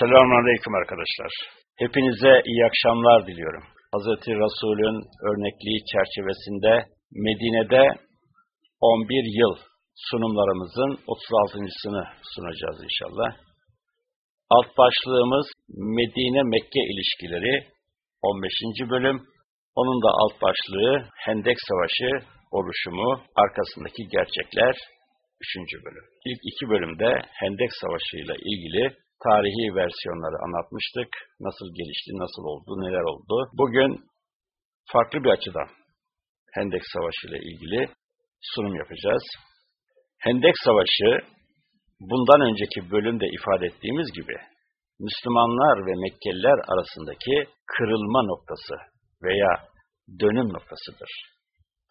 Selamun Aleyküm arkadaşlar. Hepinize iyi akşamlar diliyorum. Hz. Resul'ün örnekliği çerçevesinde Medine'de 11 yıl sunumlarımızın 36.sını sunacağız inşallah. Alt başlığımız Medine-Mekke ilişkileri 15. bölüm. Onun da alt başlığı Hendek Savaşı oluşumu, arkasındaki gerçekler 3. bölüm. İlk iki bölümde Hendek Savaşı ile ilgili tarihi versiyonları anlatmıştık. Nasıl gelişti, nasıl oldu, neler oldu. Bugün farklı bir açıdan Hendek Savaşı ile ilgili sunum yapacağız. Hendek Savaşı, bundan önceki bölümde ifade ettiğimiz gibi, Müslümanlar ve Mekkeliler arasındaki kırılma noktası veya dönüm noktasıdır.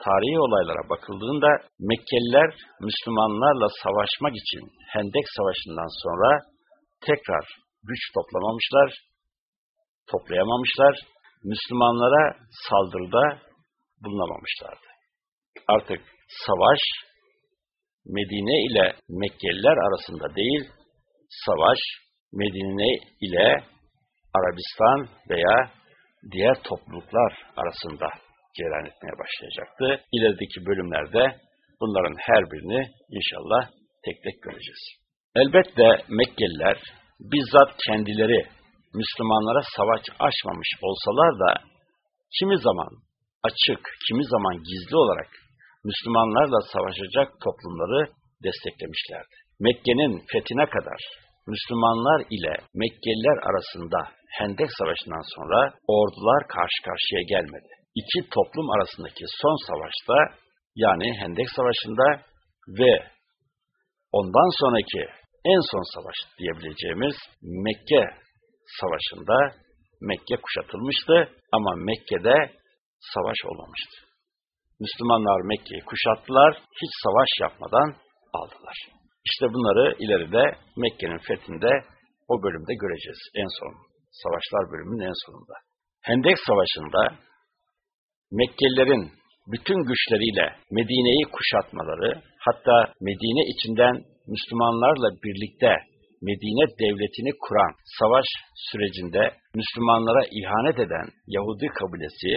Tarihi olaylara bakıldığında Mekkeliler Müslümanlarla savaşmak için Hendek Savaşı'ndan sonra tekrar güç toplamamışlar, toplayamamışlar, Müslümanlara saldırıda bulunamamışlardı. Artık savaş Medine ile Mekkeliler arasında değil, savaş Medine ile Arabistan veya diğer topluluklar arasında cereyan etmeye başlayacaktı. İlerideki bölümlerde bunların her birini inşallah tek tek göreceğiz. Elbette Mekkeliler bizzat kendileri Müslümanlara savaş açmamış olsalar da kimi zaman açık, kimi zaman gizli olarak Müslümanlarla savaşacak toplumları desteklemişlerdi. Mekke'nin fethine kadar Müslümanlar ile Mekkeliler arasında Hendek Savaşı'ndan sonra ordular karşı karşıya gelmedi. İki toplum arasındaki son savaşta yani Hendek Savaşı'nda ve ondan sonraki en son savaş diyebileceğimiz Mekke Savaşı'nda Mekke kuşatılmıştı ama Mekke'de savaş olmamıştı. Müslümanlar Mekke'yi kuşattılar, hiç savaş yapmadan aldılar. İşte bunları ileride Mekke'nin fethinde o bölümde göreceğiz. En son, savaşlar bölümünün en sonunda. Hendek Savaşı'nda Mekkelilerin bütün güçleriyle Medine'yi kuşatmaları, hatta Medine içinden Müslümanlarla birlikte Medine devletini kuran savaş sürecinde Müslümanlara ihanet eden Yahudi kabilesi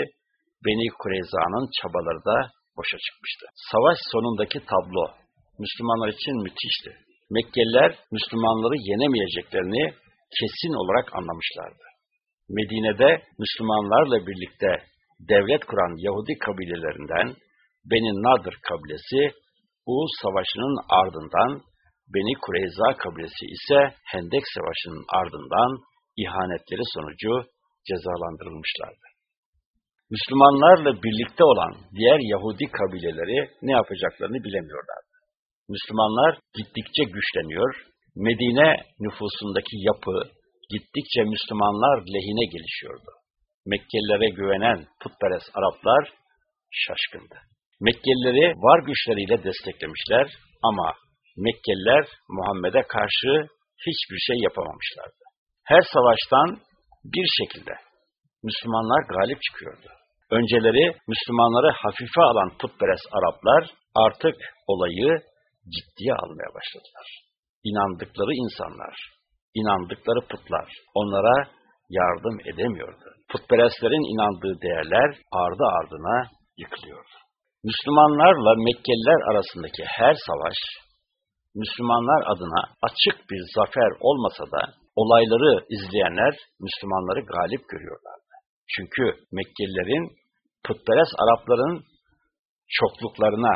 Beni Kureyza'nın çabaları da boşa çıkmıştı. Savaş sonundaki tablo Müslümanlar için müthişti. Mekkeliler Müslümanları yenemeyeceklerini kesin olarak anlamışlardı. Medine'de Müslümanlarla birlikte devlet kuran Yahudi kabilelerinden Beni Nadir kabilesi bu savaşının ardından Beni Kureyza kabilesi ise Hendek Savaşı'nın ardından ihanetleri sonucu cezalandırılmışlardı. Müslümanlarla birlikte olan diğer Yahudi kabileleri ne yapacaklarını bilemiyorlardı. Müslümanlar gittikçe güçleniyor, Medine nüfusundaki yapı gittikçe Müslümanlar lehine gelişiyordu. Mekkelilere güvenen putperest Araplar şaşkındı. Mekkelileri var güçleriyle desteklemişler ama Mekkeliler Muhammed'e karşı hiçbir şey yapamamışlardı. Her savaştan bir şekilde Müslümanlar galip çıkıyordu. Önceleri Müslümanları hafife alan putperest Araplar artık olayı ciddiye almaya başladılar. İnandıkları insanlar, inandıkları putlar onlara yardım edemiyordu. Putperestlerin inandığı değerler ardı ardına yıkılıyordu. Müslümanlarla Mekkeliler arasındaki her savaş, Müslümanlar adına açık bir zafer olmasa da olayları izleyenler Müslümanları galip görüyorlardı. Çünkü Mekkelilerin putperest Arapların çokluklarına,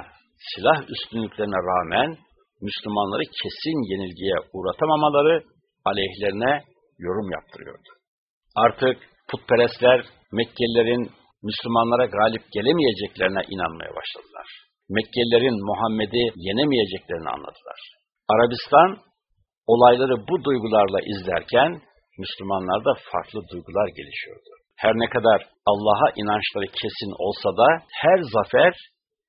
silah üstünlüklerine rağmen Müslümanları kesin yenilgiye uğratamamaları aleyhlerine yorum yaptırıyordu. Artık putperestler Mekkelilerin Müslümanlara galip gelemeyeceklerine inanmaya başladılar. Mekkelilerin Muhammed'i yenemeyeceklerini anladılar. Arabistan olayları bu duygularla izlerken Müslümanlarda farklı duygular gelişiyordu. Her ne kadar Allah'a inançları kesin olsa da her zafer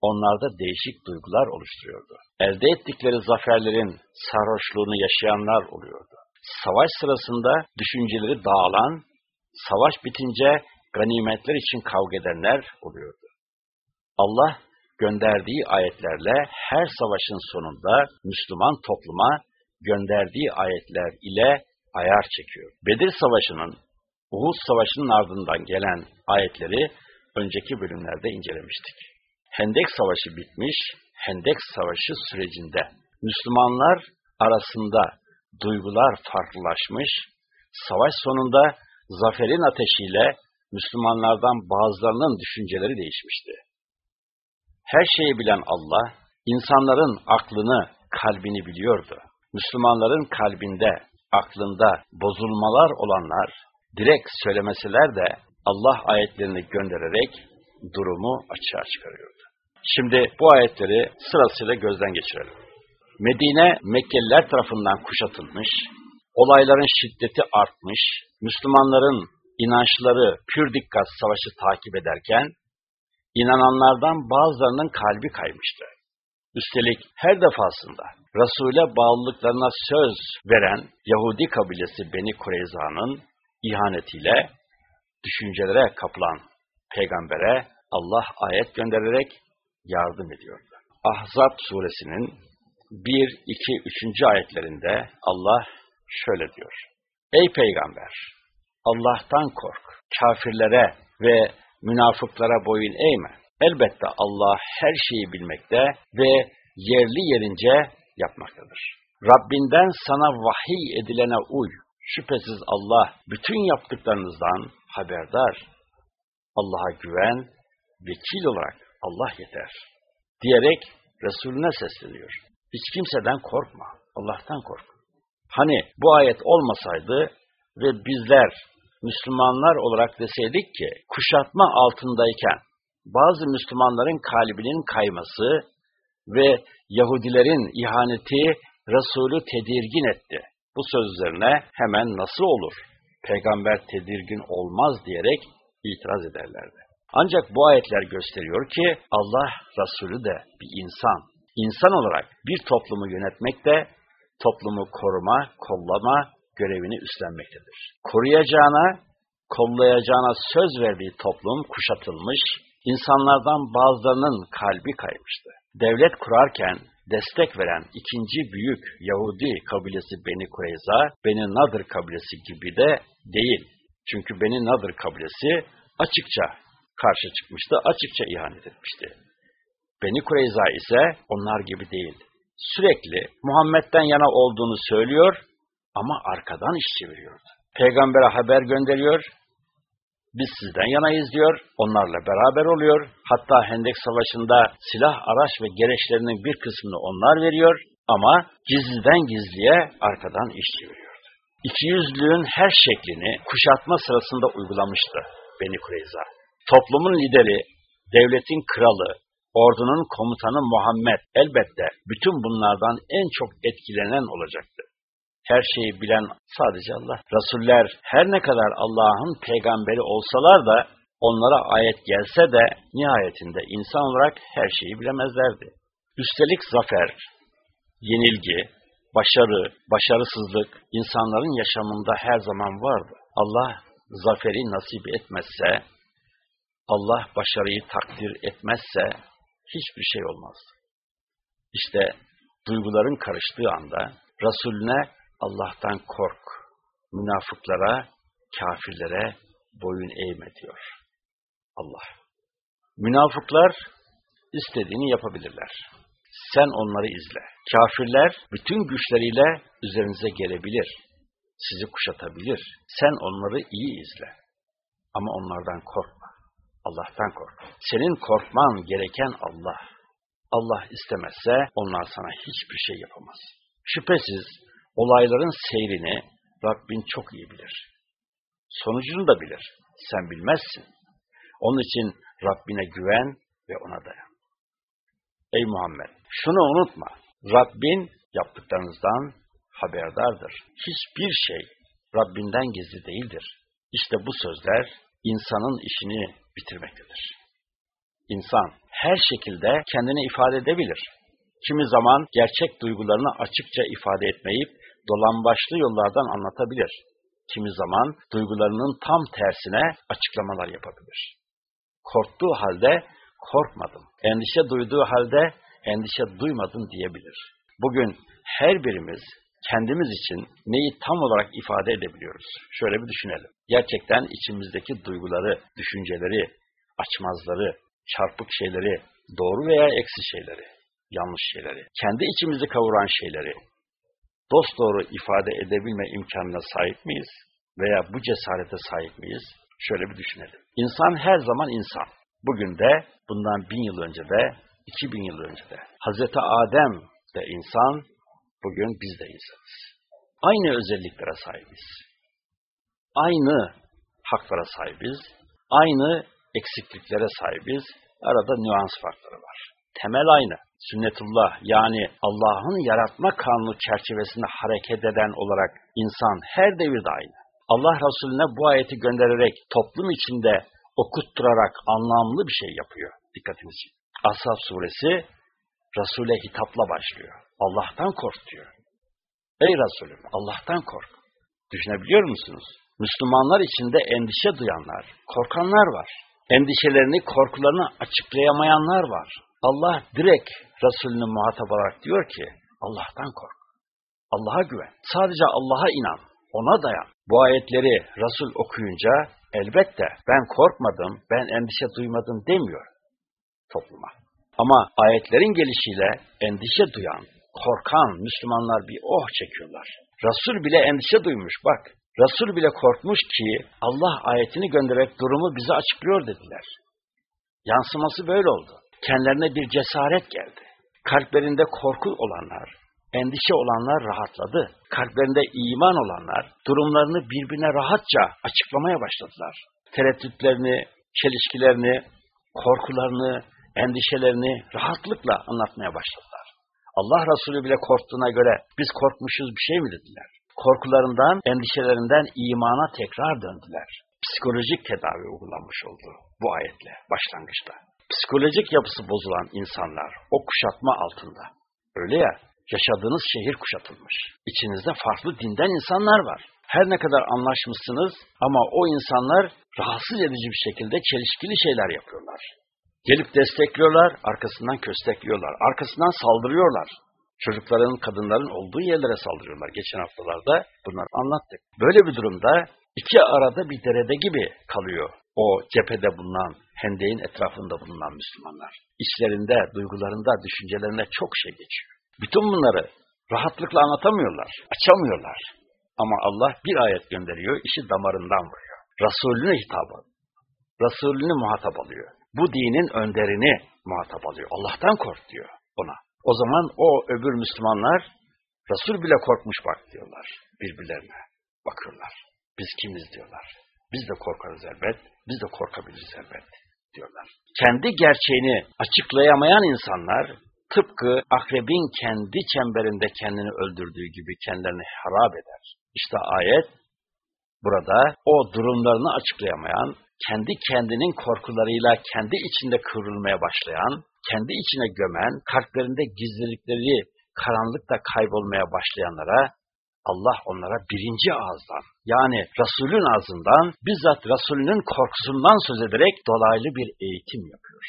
onlarda değişik duygular oluşturuyordu. Elde ettikleri zaferlerin sarhoşluğunu yaşayanlar oluyordu. Savaş sırasında düşünceleri dağılan, savaş bitince ganimetler için kavga edenler oluyordu. Allah gönderdiği ayetlerle her savaşın sonunda Müslüman topluma gönderdiği ayetler ile ayar çekiyor. Bedir Savaşı'nın, Uhud Savaşı'nın ardından gelen ayetleri önceki bölümlerde incelemiştik. Hendek Savaşı bitmiş, Hendek Savaşı sürecinde Müslümanlar arasında duygular farklılaşmış, savaş sonunda zaferin ateşiyle Müslümanlardan bazılarının düşünceleri değişmişti. Her şeyi bilen Allah, insanların aklını, kalbini biliyordu. Müslümanların kalbinde, aklında bozulmalar olanlar, direkt söylemeseler de Allah ayetlerini göndererek durumu açığa çıkarıyordu. Şimdi bu ayetleri sırasıyla gözden geçirelim. Medine Mekkeliler tarafından kuşatılmış, olayların şiddeti artmış, Müslümanların inançları pür dikkat savaşı takip ederken, inananlardan bazılarının kalbi kaymıştı. Üstelik her defasında Resul'e bağlılıklarına söz veren Yahudi kabilesi Beni Kureyza'nın ihanetiyle düşüncelere kapılan peygambere Allah ayet göndererek yardım ediyordu. Ahzab suresinin 1, 2, 3. ayetlerinde Allah şöyle diyor. Ey peygamber! Allah'tan kork. Kafirlere ve münafıklara boyun eğme. Elbette Allah her şeyi bilmekte ve yerli yerince yapmaktadır. Rabbinden sana vahiy edilene uy. Şüphesiz Allah bütün yaptıklarınızdan haberdar. Allah'a güven, vekil olarak Allah yeter. Diyerek Resulüne sesleniyor. Hiç kimseden korkma, Allah'tan kork. Hani bu ayet olmasaydı ve bizler Müslümanlar olarak deseydik ki kuşatma altındayken bazı Müslümanların kalbinin kayması ve Yahudilerin ihaneti Resulü tedirgin etti. Bu sözlerine hemen nasıl olur? Peygamber tedirgin olmaz diyerek itiraz ederlerdi. Ancak bu ayetler gösteriyor ki Allah Resulü de bir insan. İnsan olarak bir toplumu yönetmek de toplumu koruma, kollama görevini üstlenmektedir. Koruyacağına, kollayacağına söz verdiği toplum kuşatılmış, insanlardan bazılarının kalbi kaymıştı. Devlet kurarken destek veren ikinci büyük Yahudi kabilesi Beni Kureyza, Beni Nadir kabilesi gibi de değil. Çünkü Beni Nadir kabilesi açıkça karşı çıkmıştı, açıkça ihanet etmişti. Beni Kureyza ise onlar gibi değil. Sürekli Muhammed'den yana olduğunu söylüyor ama arkadan iş çeviriyordu. Peygamber'e haber gönderiyor, biz sizden yanayız diyor, onlarla beraber oluyor. Hatta Hendek Savaşı'nda silah, araç ve gereçlerinin bir kısmını onlar veriyor ama gizliden gizliye arkadan iş çeviriyordu. İkiyüzlülüğün her şeklini kuşatma sırasında uygulamıştı Beni Kureyza. Toplumun lideri, devletin kralı, ordunun komutanı Muhammed elbette bütün bunlardan en çok etkilenen olacaktı. Her şeyi bilen sadece Allah. Resuller her ne kadar Allah'ın peygamberi olsalar da onlara ayet gelse de nihayetinde insan olarak her şeyi bilemezlerdi. Üstelik zafer, yenilgi, başarı, başarısızlık insanların yaşamında her zaman vardı. Allah zaferi nasip etmezse, Allah başarıyı takdir etmezse hiçbir şey olmaz. İşte duyguların karıştığı anda Resulüne Allah'tan kork, münafıklara, kafirlere boyun eğme diyor Allah. Münafıklar istediğini yapabilirler. Sen onları izle. Kafirler bütün güçleriyle üzerinize gelebilir. Sizi kuşatabilir. Sen onları iyi izle. Ama onlardan korkma. Allah'tan kork. Senin korkman gereken Allah. Allah istemezse onlar sana hiçbir şey yapamaz. Şüphesiz olayların seyrini Rabbin çok iyi bilir. Sonucunu da bilir. Sen bilmezsin. Onun için Rabbine güven ve ona dayan. Ey Muhammed! Şunu unutma. Rabbin yaptıklarınızdan haberdardır. Hiçbir şey Rabbinden gizli değildir. İşte bu sözler insanın işini bitirmektedir. İnsan her şekilde kendini ifade edebilir. Kimi zaman gerçek duygularını açıkça ifade etmeyip dolambaçlı yollardan anlatabilir. Kimi zaman duygularının tam tersine açıklamalar yapabilir. Korktuğu halde korkmadım, endişe duyduğu halde endişe duymadım diyebilir. Bugün her birimiz kendimiz için neyi tam olarak ifade edebiliyoruz? Şöyle bir düşünelim. Gerçekten içimizdeki duyguları, düşünceleri, açmazları, çarpık şeyleri, doğru veya eksi şeyleri, yanlış şeyleri, kendi içimizi kavuran şeyleri dosdoğru ifade edebilme imkanına sahip miyiz? Veya bu cesarete sahip miyiz? Şöyle bir düşünelim. İnsan her zaman insan. Bugün de, bundan bin yıl önce de, iki bin yıl önce de. Hazreti Adem de insan, bugün biz de insanız. Aynı özelliklere sahibiz. Aynı haklara sahibiz. Aynı eksikliklere sahibiz. Arada nüans farkları var. Temel aynı. Sünnetullah yani Allah'ın yaratma kanunu çerçevesinde hareket eden olarak insan her devirde aynı. Allah Resulüne bu ayeti göndererek toplum içinde okutturarak anlamlı bir şey yapıyor. Dikkatiniz için. Ashab suresi Resul'e hitapla başlıyor. Allah'tan kork diyor. Ey Resulüm Allah'tan kork. Düşünebiliyor musunuz? Müslümanlar içinde endişe duyanlar, korkanlar var. Endişelerini, korkularını açıklayamayanlar var. Allah direkt Resulünü muhatap olarak diyor ki, Allah'tan kork. Allah'a güven. Sadece Allah'a inan. Ona dayan. Bu ayetleri Resul okuyunca elbette ben korkmadım, ben endişe duymadım demiyor topluma. Ama ayetlerin gelişiyle endişe duyan, korkan Müslümanlar bir oh çekiyorlar. Resul bile endişe duymuş bak. Resul bile korkmuş ki Allah ayetini göndererek durumu bize açıklıyor dediler. Yansıması böyle oldu. Kendilerine bir cesaret geldi. Kalplerinde korku olanlar, endişe olanlar rahatladı. Kalplerinde iman olanlar durumlarını birbirine rahatça açıklamaya başladılar. Tereddütlerini, çelişkilerini, korkularını, endişelerini rahatlıkla anlatmaya başladılar. Allah Resulü bile korktuğuna göre biz korkmuşuz bir şey mi dediler. Korkularından, endişelerinden imana tekrar döndüler. Psikolojik tedavi uygulanmış oldu bu ayetle başlangıçta. Psikolojik yapısı bozulan insanlar o kuşatma altında. Öyle ya, yaşadığınız şehir kuşatılmış. İçinizde farklı dinden insanlar var. Her ne kadar anlaşmışsınız ama o insanlar rahatsız edici bir şekilde çelişkili şeyler yapıyorlar. Gelip destekliyorlar, arkasından köstekliyorlar, arkasından saldırıyorlar. Çocukların, kadınların olduğu yerlere saldırıyorlar. Geçen haftalarda bunları anlattık. Böyle bir durumda iki arada bir derede gibi kalıyor o cephede bulunan, hendeğin etrafında bulunan Müslümanlar. İçlerinde, duygularında, düşüncelerinde çok şey geçiyor. Bütün bunları rahatlıkla anlatamıyorlar, açamıyorlar. Ama Allah bir ayet gönderiyor, işi damarından vuruyor. Resulüne hitap Resulünü muhatap alıyor. Bu dinin önderini muhatap alıyor. Allah'tan kork diyor ona. O zaman o öbür Müslümanlar Resul bile korkmuş bak diyorlar birbirlerine. Bakıyorlar. Biz kimiz diyorlar. Biz de korkarız elbet. Biz de korkabiliriz elbet diyorlar. Kendi gerçeğini açıklayamayan insanlar tıpkı akrebin kendi çemberinde kendini öldürdüğü gibi kendilerini harap eder. İşte ayet burada o durumlarını açıklayamayan, kendi kendinin korkularıyla kendi içinde kıvrılmaya başlayan, kendi içine gömen, kalplerinde gizlilikleri karanlıkta kaybolmaya başlayanlara Allah onlara birinci ağızdan yani Resulün ağzından bizzat Resulünün korkusundan söz ederek dolaylı bir eğitim yapıyor.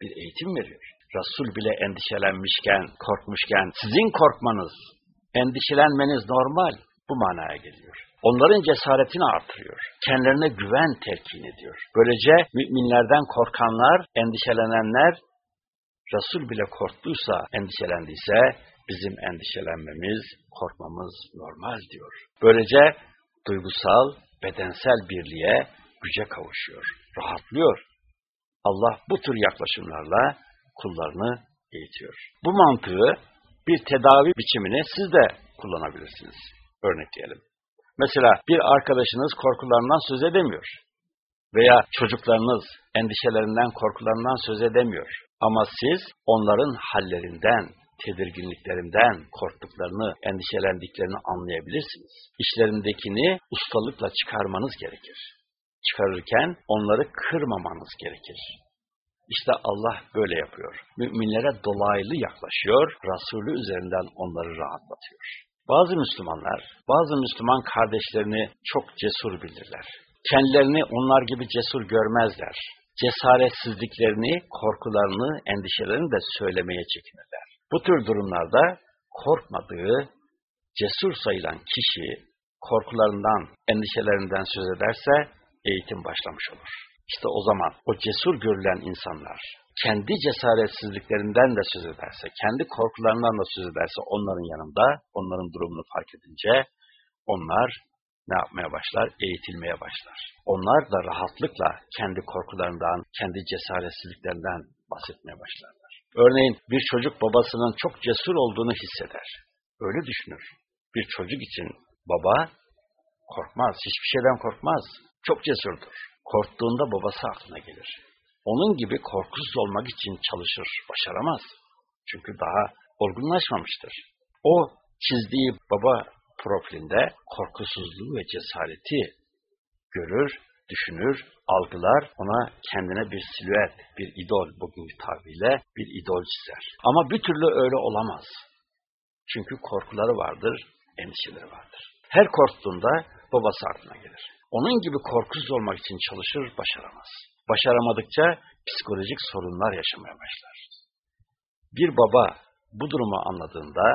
Bir eğitim veriyor. Resul bile endişelenmişken, korkmuşken sizin korkmanız, endişelenmeniz normal bu manaya geliyor. Onların cesaretini artırıyor. Kendilerine güven telkin ediyor. Böylece müminlerden korkanlar, endişelenenler, Resul bile korktuysa, endişelendiyse bizim endişelenmemiz, korkmamız normal diyor. Böylece duygusal, bedensel birliğe güce kavuşuyor, rahatlıyor. Allah bu tür yaklaşımlarla kullarını eğitiyor. Bu mantığı bir tedavi biçimini siz de kullanabilirsiniz. Örnekleyelim. Mesela bir arkadaşınız korkularından söz edemiyor veya çocuklarınız endişelerinden, korkularından söz edemiyor. Ama siz onların hallerinden, tedirginliklerinden, korktuklarını, endişelendiklerini anlayabilirsiniz. İşlerindekini ustalıkla çıkarmanız gerekir. Çıkarırken onları kırmamanız gerekir. İşte Allah böyle yapıyor. Müminlere dolaylı yaklaşıyor, Resulü üzerinden onları rahatlatıyor. Bazı Müslümanlar, bazı Müslüman kardeşlerini çok cesur bilirler. Kendilerini onlar gibi cesur görmezler. Cesaretsizliklerini, korkularını, endişelerini de söylemeye çekinirler. Bu tür durumlarda korkmadığı, cesur sayılan kişi korkularından, endişelerinden söz ederse eğitim başlamış olur. İşte o zaman o cesur görülen insanlar kendi cesaretsizliklerinden de söz ederse, kendi korkularından da söz ederse onların yanında, onların durumunu fark edince onlar ne yapmaya başlar? Eğitilmeye başlar. Onlar da rahatlıkla kendi korkularından, kendi cesaretsizliklerinden bahsetmeye başlarlar. Örneğin bir çocuk babasının çok cesur olduğunu hisseder. Öyle düşünür. Bir çocuk için baba korkmaz, hiçbir şeyden korkmaz. Çok cesurdur. Korktuğunda babası aklına gelir. Onun gibi korkusuz olmak için çalışır, başaramaz. Çünkü daha olgunlaşmamıştır. O çizdiği baba profilinde korkusuzluğu ve cesareti görür, düşünür, algılar, ona kendine bir silüet, bir idol bugünkü tabirle bir idol çizer. Ama bir türlü öyle olamaz. Çünkü korkuları vardır, endişeleri vardır. Her korktuğunda babası aklına gelir. Onun gibi korkusuz olmak için çalışır, başaramaz. Başaramadıkça psikolojik sorunlar yaşamaya başlar. Bir baba bu durumu anladığında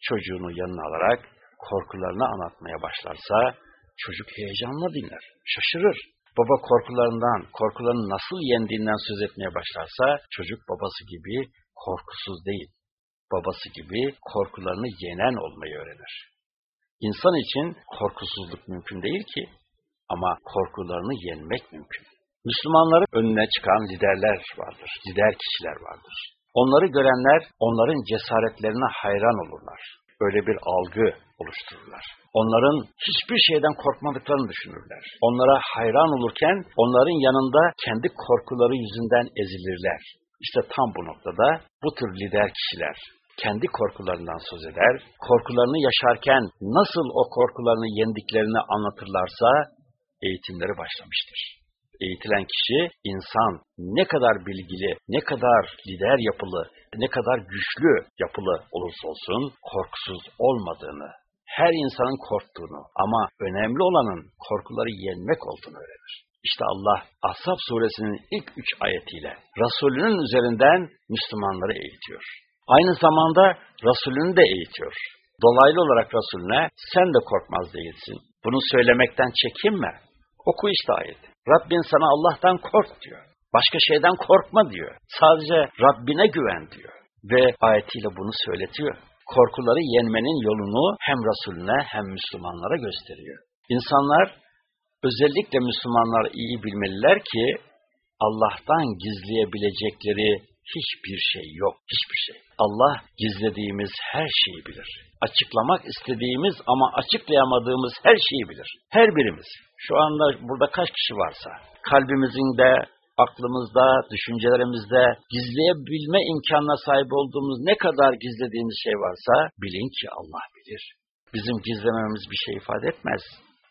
çocuğunu yanına alarak korkularını anlatmaya başlarsa çocuk heyecanla dinler, şaşırır. Baba korkularından, korkularını nasıl yendiğinden söz etmeye başlarsa çocuk babası gibi korkusuz değil, babası gibi korkularını yenen olmayı öğrenir. İnsan için korkusuzluk mümkün değil ki ama korkularını yenmek mümkün. Müslümanların önüne çıkan liderler vardır, lider kişiler vardır. Onları görenler onların cesaretlerine hayran olurlar. Böyle bir algı oluştururlar. Onların hiçbir şeyden korkmadıklarını düşünürler. Onlara hayran olurken onların yanında kendi korkuları yüzünden ezilirler. İşte tam bu noktada bu tür lider kişiler kendi korkularından söz eder, korkularını yaşarken nasıl o korkularını yendiklerini anlatırlarsa eğitimleri başlamıştır eğitilen kişi insan ne kadar bilgili, ne kadar lider yapılı, ne kadar güçlü yapılı olursa olsun korkusuz olmadığını, her insanın korktuğunu ama önemli olanın korkuları yenmek olduğunu öğrenir. İşte Allah Ashab suresinin ilk üç ayetiyle Resulünün üzerinden Müslümanları eğitiyor. Aynı zamanda Resulünü de eğitiyor. Dolaylı olarak Resulüne sen de korkmaz değilsin. Bunu söylemekten çekinme. Oku işte ayeti. Rabbin sana Allah'tan kork diyor. Başka şeyden korkma diyor. Sadece Rabbine güven diyor. Ve ayetiyle bunu söyletiyor. Korkuları yenmenin yolunu hem Resulüne hem Müslümanlara gösteriyor. İnsanlar, özellikle Müslümanlar iyi bilmeliler ki, Allah'tan gizleyebilecekleri hiçbir şey yok, hiçbir şey. Allah gizlediğimiz her şeyi bilir. Açıklamak istediğimiz ama açıklayamadığımız her şeyi bilir. Her birimiz. Şu anda burada kaç kişi varsa, kalbimizin de, aklımızda, düşüncelerimizde gizleyebilme imkanına sahip olduğumuz ne kadar gizlediğimiz şey varsa bilin ki Allah bilir. Bizim gizlememiz bir şey ifade etmez.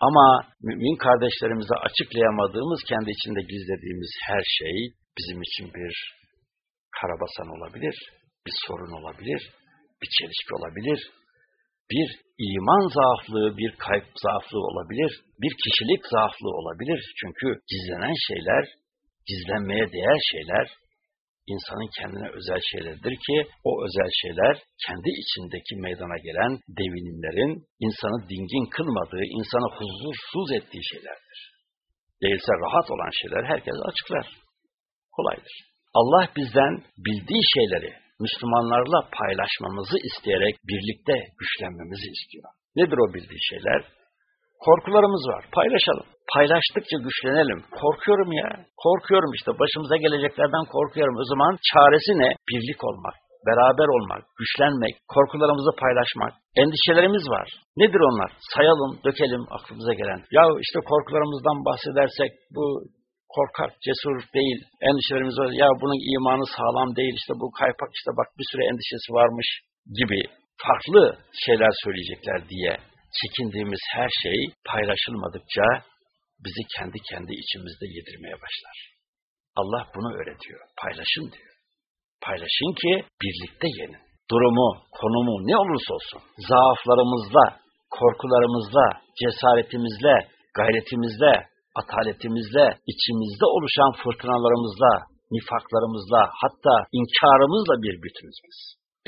Ama mümin kardeşlerimize açıklayamadığımız, kendi içinde gizlediğimiz her şey bizim için bir karabasan olabilir, bir sorun olabilir, bir çelişki olabilir, bir iman zaaflığı, bir kalp zaaflığı olabilir, bir kişilik zaaflığı olabilir. Çünkü gizlenen şeyler, gizlenmeye değer şeyler, insanın kendine özel şeylerdir ki, o özel şeyler kendi içindeki meydana gelen devinimlerin insanı dingin kılmadığı, insanı huzursuz ettiği şeylerdir. Değilse rahat olan şeyler herkes açıklar. Kolaydır. Allah bizden bildiği şeyleri, Müslümanlarla paylaşmamızı isteyerek birlikte güçlenmemizi istiyor. Nedir o bildiği şeyler? Korkularımız var. Paylaşalım. Paylaştıkça güçlenelim. Korkuyorum ya. Korkuyorum işte. Başımıza geleceklerden korkuyorum. O zaman çaresi ne? Birlik olmak. Beraber olmak, güçlenmek, korkularımızı paylaşmak, endişelerimiz var. Nedir onlar? Sayalım, dökelim aklımıza gelen. Ya işte korkularımızdan bahsedersek bu korkak, cesur değil, endişelerimiz var. Ya bunun imanı sağlam değil, işte bu kaypak işte bak bir süre endişesi varmış gibi farklı şeyler söyleyecekler diye çekindiğimiz her şey paylaşılmadıkça bizi kendi kendi içimizde yedirmeye başlar. Allah bunu öğretiyor. Paylaşın diyor. Paylaşın ki birlikte yenin. Durumu, konumu ne olursa olsun zaaflarımızla, korkularımızla, cesaretimizle, gayretimizle, ataletimizle, içimizde oluşan fırtınalarımızla, nifaklarımızla, hatta inkarımızla bir bütünüz biz.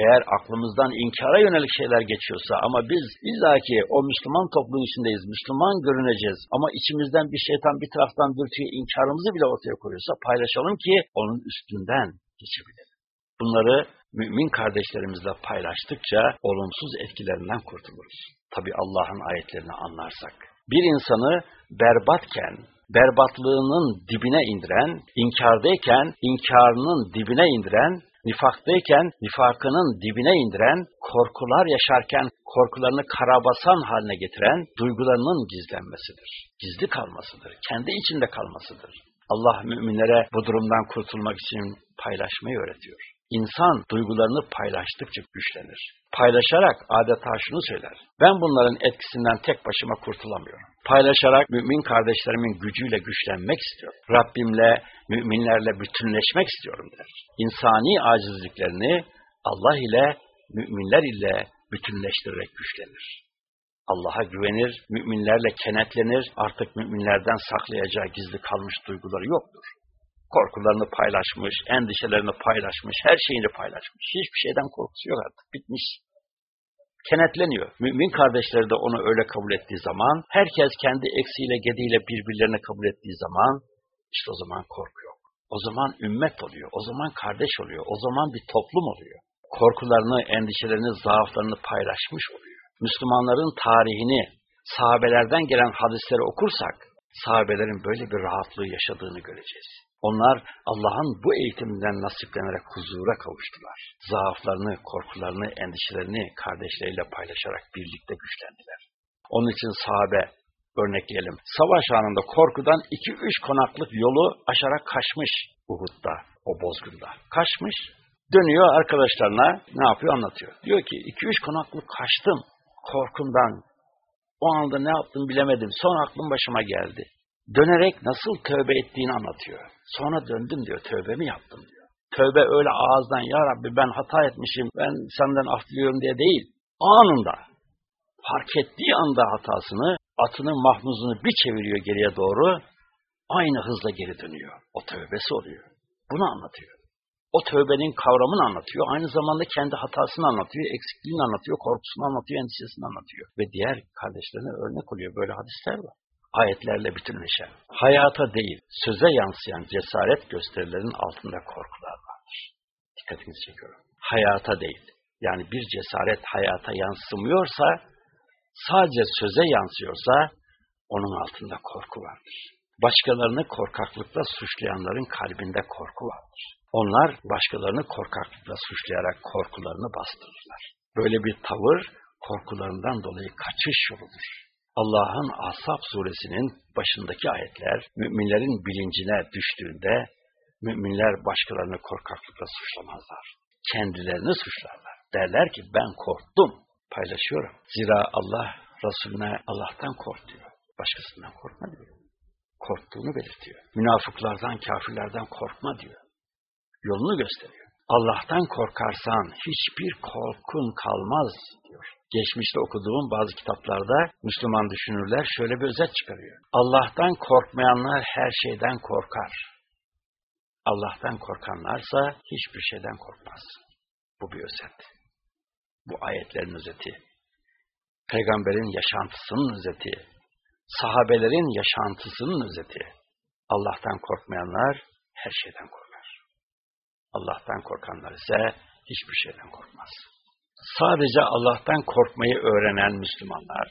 Eğer aklımızdan inkara yönelik şeyler geçiyorsa ama biz illaki o Müslüman toplumun içindeyiz, Müslüman görüneceğiz ama içimizden bir şeytan bir taraftan dürtüyor, inkarımızı bile ortaya koyuyorsa paylaşalım ki onun üstünden geçebilelim. Bunları mümin kardeşlerimizle paylaştıkça olumsuz etkilerinden kurtuluruz. Tabi Allah'ın ayetlerini anlarsak. Bir insanı berbatken, berbatlığının dibine indiren, inkardayken inkarının dibine indiren, nifaktayken nifakının dibine indiren, korkular yaşarken korkularını karabasan haline getiren duygularının gizlenmesidir. Gizli kalmasıdır. Kendi içinde kalmasıdır. Allah müminlere bu durumdan kurtulmak için paylaşmayı öğretiyor. İnsan duygularını paylaştıkça güçlenir. Paylaşarak adeta şunu söyler. Ben bunların etkisinden tek başıma kurtulamıyorum. Paylaşarak mümin kardeşlerimin gücüyle güçlenmek istiyorum. Rabbimle, müminlerle bütünleşmek istiyorum der. İnsani acizliklerini Allah ile, müminler ile bütünleştirerek güçlenir. Allah'a güvenir, müminlerle kenetlenir, artık müminlerden saklayacağı gizli kalmış duyguları yoktur korkularını paylaşmış, endişelerini paylaşmış, her şeyini paylaşmış. Hiçbir şeyden korkusu yok artık, bitmiş. Kenetleniyor. Mümin kardeşleri de onu öyle kabul ettiği zaman, herkes kendi eksiğiyle gediğiyle birbirlerini kabul ettiği zaman, işte o zaman korku yok. O zaman ümmet oluyor, o zaman kardeş oluyor, o zaman bir toplum oluyor. Korkularını, endişelerini, zaaflarını paylaşmış oluyor. Müslümanların tarihini, sahabelerden gelen hadisleri okursak, sahabelerin böyle bir rahatlığı yaşadığını göreceğiz. Onlar Allah'ın bu eğitiminden nasiplenerek huzura kavuştular. Zaaflarını, korkularını, endişelerini kardeşleriyle paylaşarak birlikte güçlendiler. Onun için sahabe, örnekleyelim, savaş anında korkudan iki üç konaklık yolu aşarak kaçmış Uhud'da, o bozgunda. Kaçmış, dönüyor arkadaşlarına ne yapıyor anlatıyor. Diyor ki iki üç konaklık kaçtım korkumdan. O anda ne yaptım bilemedim. Sonra aklım başıma geldi dönerek nasıl tövbe ettiğini anlatıyor. Sonra döndüm diyor, tövbe mi yaptım diyor. Tövbe öyle ağızdan, ya Rabbi ben hata etmişim, ben senden af diye değil. Anında, fark ettiği anda hatasını, atının mahmuzunu bir çeviriyor geriye doğru, aynı hızla geri dönüyor. O tövbesi oluyor. Bunu anlatıyor. O tövbenin kavramını anlatıyor. Aynı zamanda kendi hatasını anlatıyor, eksikliğini anlatıyor, korkusunu anlatıyor, endişesini anlatıyor. Ve diğer kardeşlerine örnek oluyor. Böyle hadisler var ayetlerle bütünleşen, hayata değil, söze yansıyan cesaret gösterilerin altında korkular vardır. Dikkatinizi çekiyorum. Hayata değil. Yani bir cesaret hayata yansımıyorsa, sadece söze yansıyorsa, onun altında korku vardır. Başkalarını korkaklıkla suçlayanların kalbinde korku vardır. Onlar başkalarını korkaklıkla suçlayarak korkularını bastırırlar. Böyle bir tavır korkularından dolayı kaçış yoludur. Allah'ın Ashab suresinin başındaki ayetler müminlerin bilincine düştüğünde müminler başkalarını korkaklıkla suçlamazlar. Kendilerini suçlarlar. Derler ki ben korktum. Paylaşıyorum. Zira Allah Resulüne Allah'tan kork diyor. Başkasından korkma diyor. Korktuğunu belirtiyor. Münafıklardan, kafirlerden korkma diyor. Yolunu gösteriyor. Allah'tan korkarsan hiçbir korkun kalmaz diyor geçmişte okuduğum bazı kitaplarda Müslüman düşünürler şöyle bir özet çıkarıyor. Allah'tan korkmayanlar her şeyden korkar. Allah'tan korkanlarsa hiçbir şeyden korkmaz. Bu bir özet. Bu ayetlerin özeti. Peygamberin yaşantısının özeti. Sahabelerin yaşantısının özeti. Allah'tan korkmayanlar her şeyden korkar. Allah'tan korkanlar ise hiçbir şeyden korkmaz. Sadece Allah'tan korkmayı öğrenen Müslümanlar,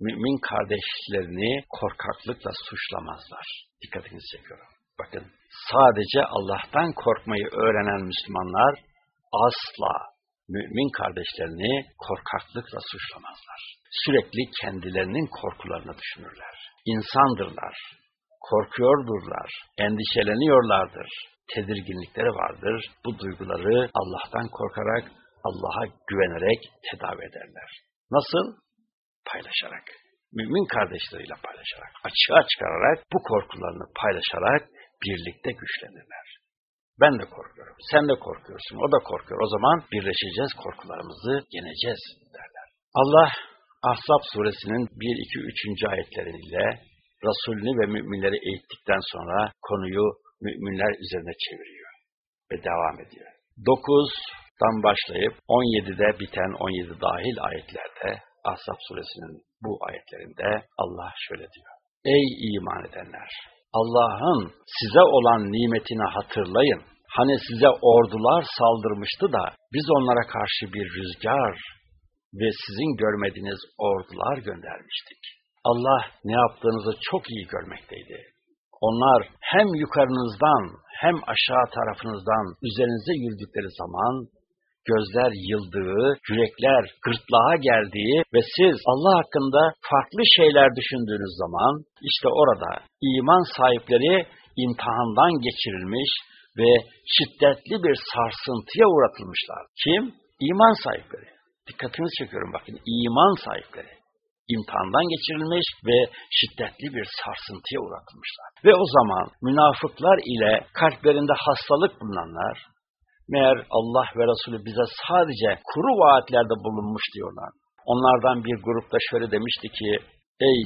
mümin kardeşlerini korkaklıkla suçlamazlar. Dikkatinizi çekiyorum. Bakın, sadece Allah'tan korkmayı öğrenen Müslümanlar asla mümin kardeşlerini korkaklıkla suçlamazlar. Sürekli kendilerinin korkularını düşünürler. İnsandırlar, korkuyordurlar, endişeleniyorlardır, tedirginlikleri vardır. Bu duyguları Allah'tan korkarak Allah'a güvenerek tedavi ederler. Nasıl? Paylaşarak. Mümin kardeşleriyle paylaşarak, açığa çıkararak, bu korkularını paylaşarak birlikte güçlenirler. Ben de korkuyorum, sen de korkuyorsun, o da korkuyor. O zaman birleşeceğiz, korkularımızı yeneceğiz derler. Allah Ahzab suresinin 1, 2, 3. ayetleriyle Resulünü ve müminleri eğittikten sonra konuyu müminler üzerine çeviriyor ve devam ediyor. 9, dan başlayıp 17'de biten 17 dahil ayetlerde Ahzab suresinin bu ayetlerinde Allah şöyle diyor. Ey iman edenler! Allah'ın size olan nimetini hatırlayın. Hani size ordular saldırmıştı da biz onlara karşı bir rüzgar ve sizin görmediğiniz ordular göndermiştik. Allah ne yaptığınızı çok iyi görmekteydi. Onlar hem yukarınızdan hem aşağı tarafınızdan üzerinize yürüdükleri zaman gözler yıldığı, yürekler gırtlağa geldiği ve siz Allah hakkında farklı şeyler düşündüğünüz zaman işte orada iman sahipleri imtihandan geçirilmiş ve şiddetli bir sarsıntıya uğratılmışlar. Kim? İman sahipleri. Dikkatinizi çekiyorum bakın. iman sahipleri imtihandan geçirilmiş ve şiddetli bir sarsıntıya uğratılmışlar. Ve o zaman münafıklar ile kalplerinde hastalık bulunanlar, meğer Allah ve Resulü bize sadece kuru vaatlerde bulunmuş diyorlar. Onlardan bir grupta şöyle demişti ki, ey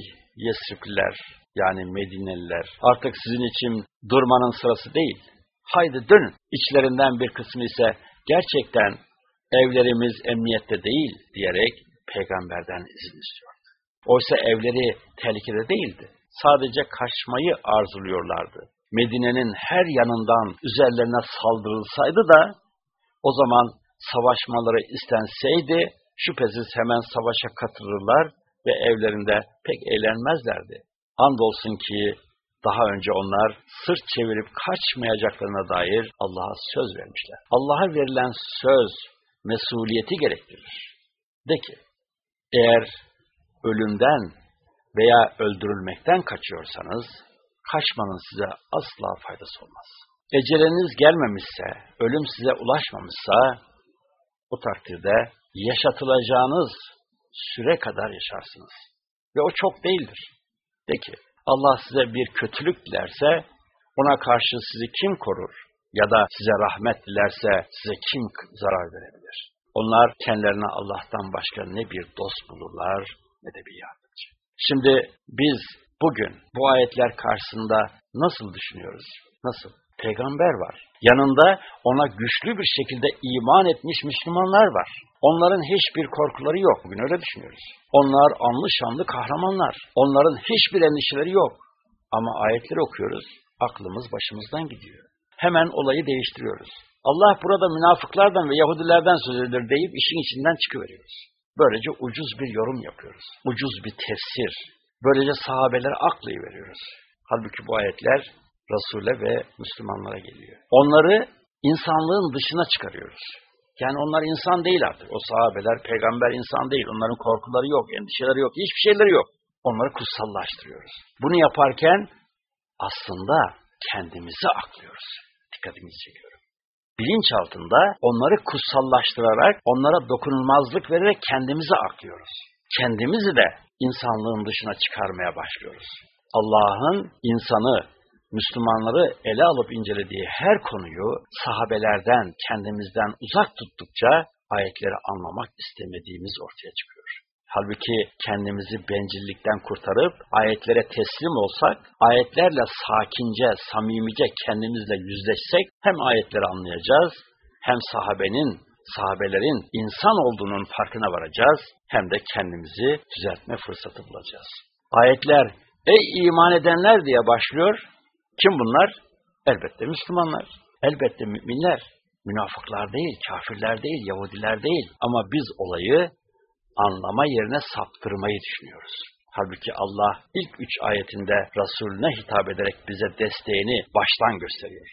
Yesripliler yani Medineliler artık sizin için durmanın sırası değil. Haydi dönün. İçlerinden bir kısmı ise gerçekten evlerimiz emniyette değil diyerek peygamberden izin istiyor. Oysa evleri tehlikede değildi. Sadece kaçmayı arzuluyorlardı. Medine'nin her yanından üzerlerine saldırılsaydı da o zaman savaşmaları istenseydi şüphesiz hemen savaşa katılırlar ve evlerinde pek eğlenmezlerdi. Andolsun ki daha önce onlar sırt çevirip kaçmayacaklarına dair Allah'a söz vermişler. Allah'a verilen söz mesuliyeti gerektirir. De ki, eğer ölümden veya öldürülmekten kaçıyorsanız, kaçmanın size asla faydası olmaz. Eceleniz gelmemişse, ölüm size ulaşmamışsa, o takdirde yaşatılacağınız süre kadar yaşarsınız. Ve o çok değildir. De ki, Allah size bir kötülük dilerse, ona karşı sizi kim korur? Ya da size rahmet dilerse size kim zarar verebilir? Onlar kendilerine Allah'tan başka ne bir dost bulurlar ne de bir yardımcı. Şimdi biz bugün bu ayetler karşısında nasıl düşünüyoruz? Nasıl? Peygamber var. Yanında ona güçlü bir şekilde iman etmiş Müslümanlar var. Onların hiçbir korkuları yok. Bugün öyle düşünüyoruz. Onlar anlı şanlı kahramanlar. Onların hiçbir endişeleri yok. Ama ayetleri okuyoruz. Aklımız başımızdan gidiyor. Hemen olayı değiştiriyoruz. Allah burada münafıklardan ve Yahudilerden söz edilir deyip işin içinden çıkıveriyoruz. Böylece ucuz bir yorum yapıyoruz. Ucuz bir tefsir. Böylece sahabelere aklı veriyoruz. Halbuki bu ayetler Resul'e ve Müslümanlara geliyor. Onları insanlığın dışına çıkarıyoruz. Yani onlar insan değil artık. O sahabeler, peygamber insan değil. Onların korkuları yok, endişeleri yok, hiçbir şeyleri yok. Onları kutsallaştırıyoruz. Bunu yaparken aslında kendimizi aklıyoruz. Dikkatimizi çekiyorum. Bilinç altında onları kutsallaştırarak, onlara dokunulmazlık vererek kendimizi aklıyoruz. Kendimizi de insanlığın dışına çıkarmaya başlıyoruz. Allah'ın insanı, Müslümanları ele alıp incelediği her konuyu sahabelerden, kendimizden uzak tuttukça ayetleri anlamak istemediğimiz ortaya çıkıyor. Halbuki kendimizi bencillikten kurtarıp ayetlere teslim olsak, ayetlerle sakince, samimice kendimizle yüzleşsek hem ayetleri anlayacağız, hem sahabenin, sahabelerin insan olduğunun farkına varacağız, hem de kendimizi düzeltme fırsatı bulacağız. Ayetler, ey iman edenler diye başlıyor, kim bunlar? Elbette Müslümanlar, elbette müminler, münafıklar değil, kafirler değil, Yahudiler değil. Ama biz olayı anlama yerine saptırmayı düşünüyoruz. Halbuki Allah ilk üç ayetinde Resulüne hitap ederek bize desteğini baştan gösteriyor.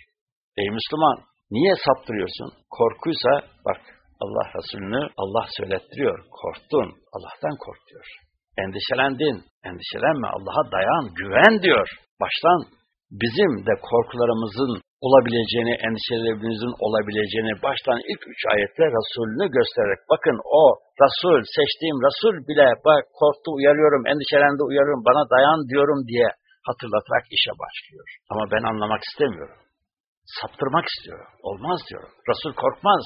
Ey Müslüman, niye saptırıyorsun? Korkuysa bak Allah Resulünü Allah söylettiriyor. Korktun, Allah'tan kork diyor. Endişelendin, endişelenme, Allah'a dayan, güven diyor. Baştan bizim de korkularımızın olabileceğini, endişelerimizin olabileceğini baştan ilk üç ayette Resulünü göstererek, bakın o Resul, seçtiğim Resul bile bak korktu uyarıyorum, endişelendi uyarıyorum, bana dayan diyorum diye hatırlatarak işe başlıyor. Ama ben anlamak istemiyorum. Saptırmak istiyorum. Olmaz diyorum. Resul korkmaz.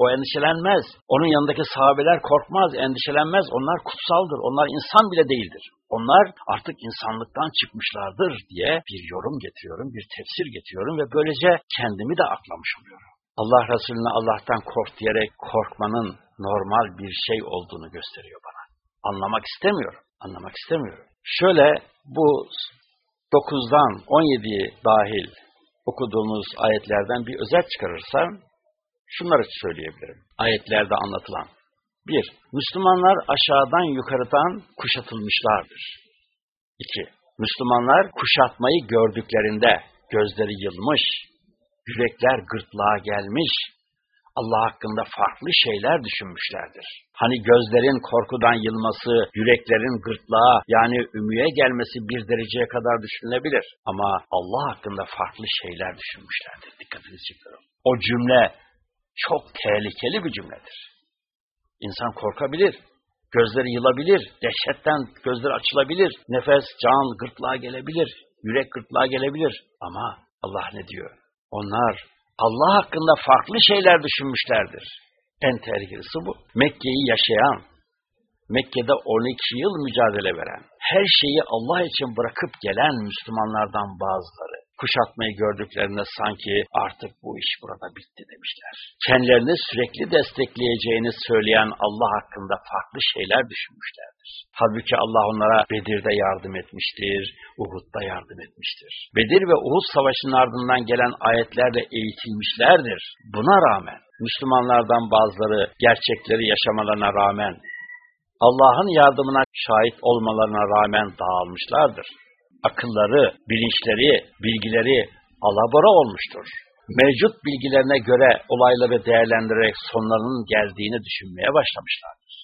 O endişelenmez. Onun yanındaki sahabeler korkmaz, endişelenmez. Onlar kutsaldır. Onlar insan bile değildir. Onlar artık insanlıktan çıkmışlardır diye bir yorum getiriyorum, bir tefsir getiriyorum ve böylece kendimi de aklamış oluyorum. Allah Resulüne Allah'tan kork diyerek korkmanın normal bir şey olduğunu gösteriyor bana. Anlamak istemiyorum. Anlamak istemiyorum. Şöyle bu 9'dan 17'yi dahil okuduğumuz ayetlerden bir özet çıkarırsam şunları söyleyebilirim. Ayetlerde anlatılan. Bir, Müslümanlar aşağıdan yukarıdan kuşatılmışlardır. İki, Müslümanlar kuşatmayı gördüklerinde gözleri yılmış, yürekler gırtlağa gelmiş, Allah hakkında farklı şeyler düşünmüşlerdir. Hani gözlerin korkudan yılması, yüreklerin gırtlağa yani ümüye gelmesi bir dereceye kadar düşünülebilir. Ama Allah hakkında farklı şeyler düşünmüşlerdir. Dikkatinizi çekiyorum. O cümle çok tehlikeli bir cümledir. İnsan korkabilir, gözleri yılabilir, dehşetten gözleri açılabilir, nefes, can gırtlağa gelebilir, yürek gırtlağa gelebilir. Ama Allah ne diyor? Onlar Allah hakkında farklı şeyler düşünmüşlerdir. En tehlikelisi bu. Mekke'yi yaşayan, Mekke'de 12 yıl mücadele veren, her şeyi Allah için bırakıp gelen Müslümanlardan bazıları, kuşatmayı gördüklerinde sanki artık bu iş burada bitti demişler. Kendilerini sürekli destekleyeceğini söyleyen Allah hakkında farklı şeyler düşünmüşlerdir. Halbuki Allah onlara Bedir'de yardım etmiştir, Uhud'da yardım etmiştir. Bedir ve Uhud savaşının ardından gelen ayetlerle eğitilmişlerdir. Buna rağmen Müslümanlardan bazıları gerçekleri yaşamalarına rağmen Allah'ın yardımına şahit olmalarına rağmen dağılmışlardır akılları, bilinçleri, bilgileri alabora olmuştur. Mevcut bilgilerine göre olayları değerlendirerek sonlarının geldiğini düşünmeye başlamışlardır.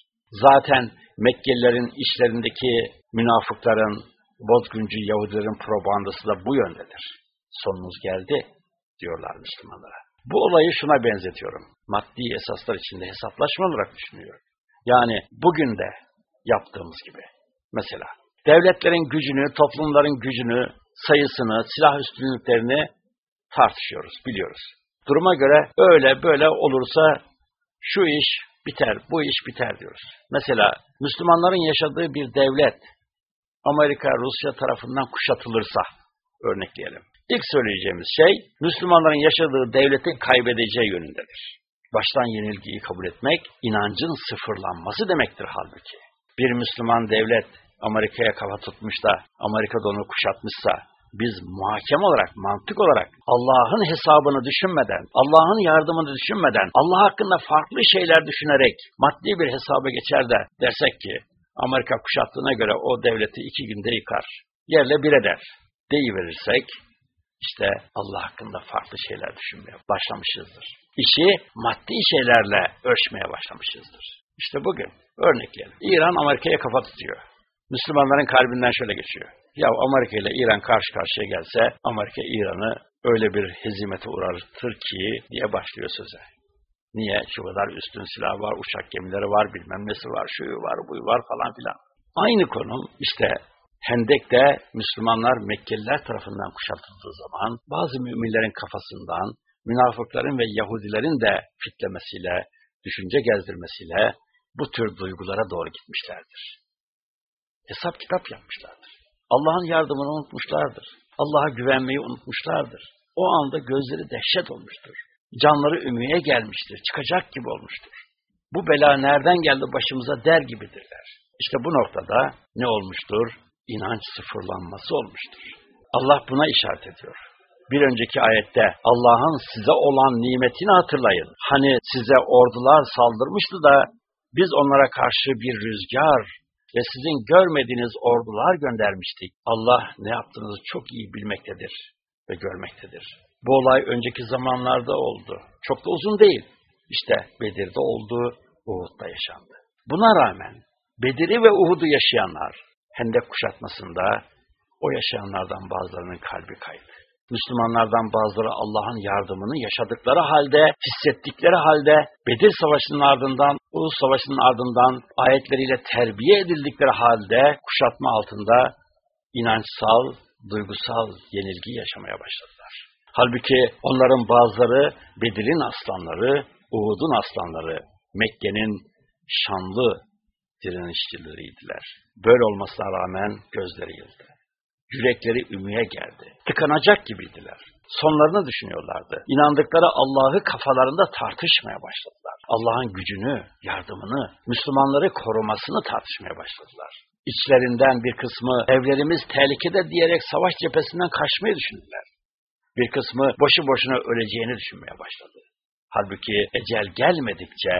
Zaten Mekkelilerin işlerindeki münafıkların, bozguncu Yahudilerin propagandası da bu yöndedir. Sonunuz geldi diyorlar Müslümanlara. Bu olayı şuna benzetiyorum. Maddi esaslar içinde hesaplaşma olarak düşünüyorum. Yani bugün de yaptığımız gibi. Mesela devletlerin gücünü, toplumların gücünü, sayısını, silah üstünlüklerini tartışıyoruz, biliyoruz. Duruma göre öyle böyle olursa şu iş biter, bu iş biter diyoruz. Mesela Müslümanların yaşadığı bir devlet Amerika, Rusya tarafından kuşatılırsa örnekleyelim. İlk söyleyeceğimiz şey Müslümanların yaşadığı devletin kaybedeceği yönündedir. Baştan yenilgiyi kabul etmek inancın sıfırlanması demektir halbuki. Bir Müslüman devlet Amerika'ya kafa tutmuş da Amerika onu kuşatmışsa biz muhakem olarak, mantık olarak Allah'ın hesabını düşünmeden, Allah'ın yardımını düşünmeden, Allah hakkında farklı şeyler düşünerek maddi bir hesaba geçer de dersek ki Amerika kuşattığına göre o devleti iki günde yıkar, yerle bir eder deyiverirsek işte Allah hakkında farklı şeyler düşünmeye başlamışızdır. İşi maddi şeylerle ölçmeye başlamışızdır. İşte bugün örnekleyelim. İran Amerika'ya kafa tutuyor. Müslümanların kalbinden şöyle geçiyor. Ya Amerika ile İran karşı karşıya gelse Amerika İran'ı öyle bir hezimete uğratır ki diye başlıyor söze. Niye? Şu kadar üstün silah var, uçak gemileri var, bilmem nesi var, şu var, bu var falan filan. Aynı konu işte Hendek'te Müslümanlar Mekkeliler tarafından kuşatıldığı zaman bazı müminlerin kafasından münafıkların ve Yahudilerin de fitlemesiyle, düşünce gezdirmesiyle bu tür duygulara doğru gitmişlerdir hesap kitap yapmışlardır. Allah'ın yardımını unutmuşlardır. Allah'a güvenmeyi unutmuşlardır. O anda gözleri dehşet olmuştur. Canları ümüye gelmiştir, çıkacak gibi olmuştur. Bu bela nereden geldi başımıza der gibidirler. İşte bu noktada ne olmuştur? İnanç sıfırlanması olmuştur. Allah buna işaret ediyor. Bir önceki ayette Allah'ın size olan nimetini hatırlayın. Hani size ordular saldırmıştı da biz onlara karşı bir rüzgar, ve sizin görmediğiniz ordular göndermiştik. Allah ne yaptığınızı çok iyi bilmektedir ve görmektedir. Bu olay önceki zamanlarda oldu. Çok da uzun değil. İşte Bedir'de oldu, Uhud'da yaşandı. Buna rağmen Bedir'i ve Uhud'u yaşayanlar Hendek kuşatmasında o yaşayanlardan bazılarının kalbi kaydı. Müslümanlardan bazıları Allah'ın yardımını yaşadıkları halde, hissettikleri halde Bedir Savaşı'nın ardından, Uhud Savaşı'nın ardından ayetleriyle terbiye edildikleri halde kuşatma altında inançsal, duygusal yenilgi yaşamaya başladılar. Halbuki onların bazıları Bedir'in aslanları, Uhud'un aslanları, Mekke'nin şanlı direnişçileriydiler. Böyle olmasına rağmen gözleri yıldı yürekleri ümüye geldi. Tıkanacak gibiydiler. Sonlarını düşünüyorlardı. İnandıkları Allah'ı kafalarında tartışmaya başladılar. Allah'ın gücünü, yardımını, Müslümanları korumasını tartışmaya başladılar. İçlerinden bir kısmı evlerimiz tehlikede diyerek savaş cephesinden kaçmayı düşündüler. Bir kısmı boşu boşuna öleceğini düşünmeye başladı. Halbuki ecel gelmedikçe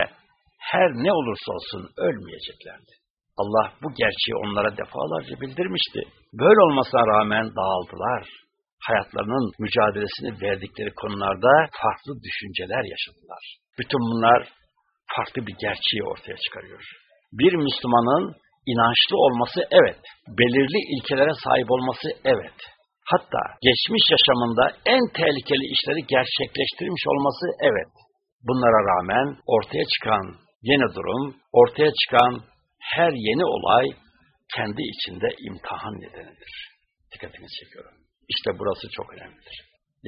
her ne olursa olsun ölmeyeceklerdi. Allah bu gerçeği onlara defalarca bildirmişti. Böyle olmasına rağmen dağıldılar. Hayatlarının mücadelesini verdikleri konularda farklı düşünceler yaşadılar. Bütün bunlar farklı bir gerçeği ortaya çıkarıyor. Bir Müslümanın inançlı olması evet, belirli ilkelere sahip olması evet. Hatta geçmiş yaşamında en tehlikeli işleri gerçekleştirmiş olması evet. Bunlara rağmen ortaya çıkan yeni durum, ortaya çıkan her yeni olay kendi içinde imtihan nedenidir. Dikkatinizi çekiyorum. İşte burası çok önemlidir.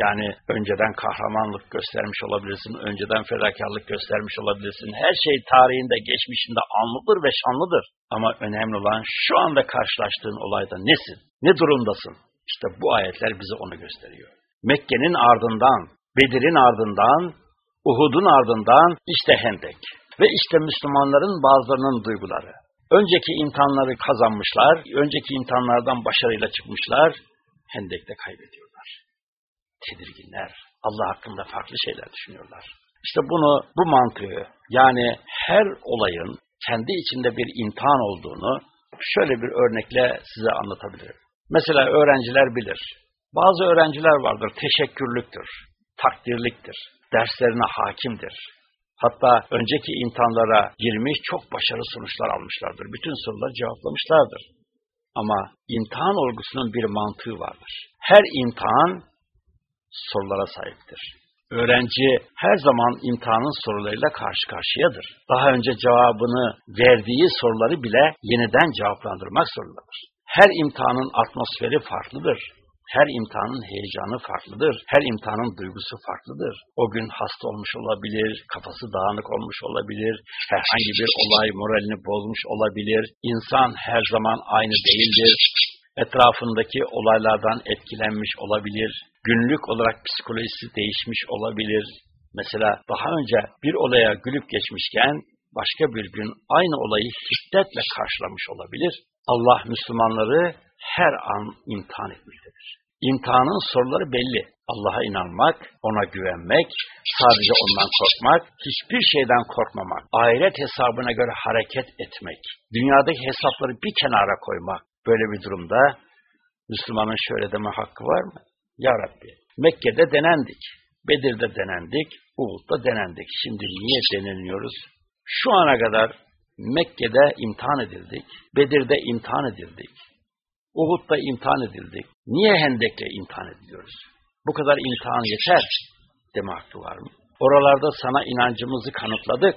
Yani önceden kahramanlık göstermiş olabilirsin, önceden fedakarlık göstermiş olabilirsin. Her şey tarihinde, geçmişinde anlıdır ve şanlıdır. Ama önemli olan şu anda karşılaştığın olayda nesin? Ne durumdasın? İşte bu ayetler bize onu gösteriyor. Mekke'nin ardından, Bedir'in ardından, Uhud'un ardından işte Hendek. Ve işte Müslümanların bazılarının duyguları. Önceki imtihanları kazanmışlar, önceki imtihanlardan başarıyla çıkmışlar, Hendek'te kaybediyorlar. Tedirginler, Allah hakkında farklı şeyler düşünüyorlar. İşte bunu, bu mantığı, yani her olayın kendi içinde bir imtihan olduğunu şöyle bir örnekle size anlatabilirim. Mesela öğrenciler bilir. Bazı öğrenciler vardır, teşekkürlüktür, takdirliktir, derslerine hakimdir. Hatta önceki imtihanlara girmiş çok başarılı sonuçlar almışlardır. Bütün soruları cevaplamışlardır. Ama imtihan olgusunun bir mantığı vardır. Her imtihan sorulara sahiptir. Öğrenci her zaman imtihanın sorularıyla karşı karşıyadır. Daha önce cevabını verdiği soruları bile yeniden cevaplandırmak zorundadır. Her imtihanın atmosferi farklıdır. Her imtihanın heyecanı farklıdır. Her imtihanın duygusu farklıdır. O gün hasta olmuş olabilir, kafası dağınık olmuş olabilir, herhangi bir olay moralini bozmuş olabilir. İnsan her zaman aynı değildir. Etrafındaki olaylardan etkilenmiş olabilir. Günlük olarak psikolojisi değişmiş olabilir. Mesela daha önce bir olaya gülüp geçmişken başka bir gün aynı olayı şiddetle karşılamış olabilir. Allah Müslümanları her an imtihan etmektedir. İmtihanın soruları belli. Allah'a inanmak, ona güvenmek, sadece ondan korkmak, hiçbir şeyden korkmamak, ahiret hesabına göre hareket etmek, dünyadaki hesapları bir kenara koymak. Böyle bir durumda Müslümanın şöyle deme hakkı var mı? Ya Rabbi, Mekke'de denendik, Bedir'de denendik, Uhud'da denendik. Şimdi niye deneniyoruz? Şu ana kadar Mekke'de imtihan edildik, Bedir'de imtihan edildik, Uhud'da imtihan edildik. Niye Hendek'le imtihan ediliyoruz? Bu kadar imtihan yeter deme hakkı var mı? Oralarda sana inancımızı kanıtladık,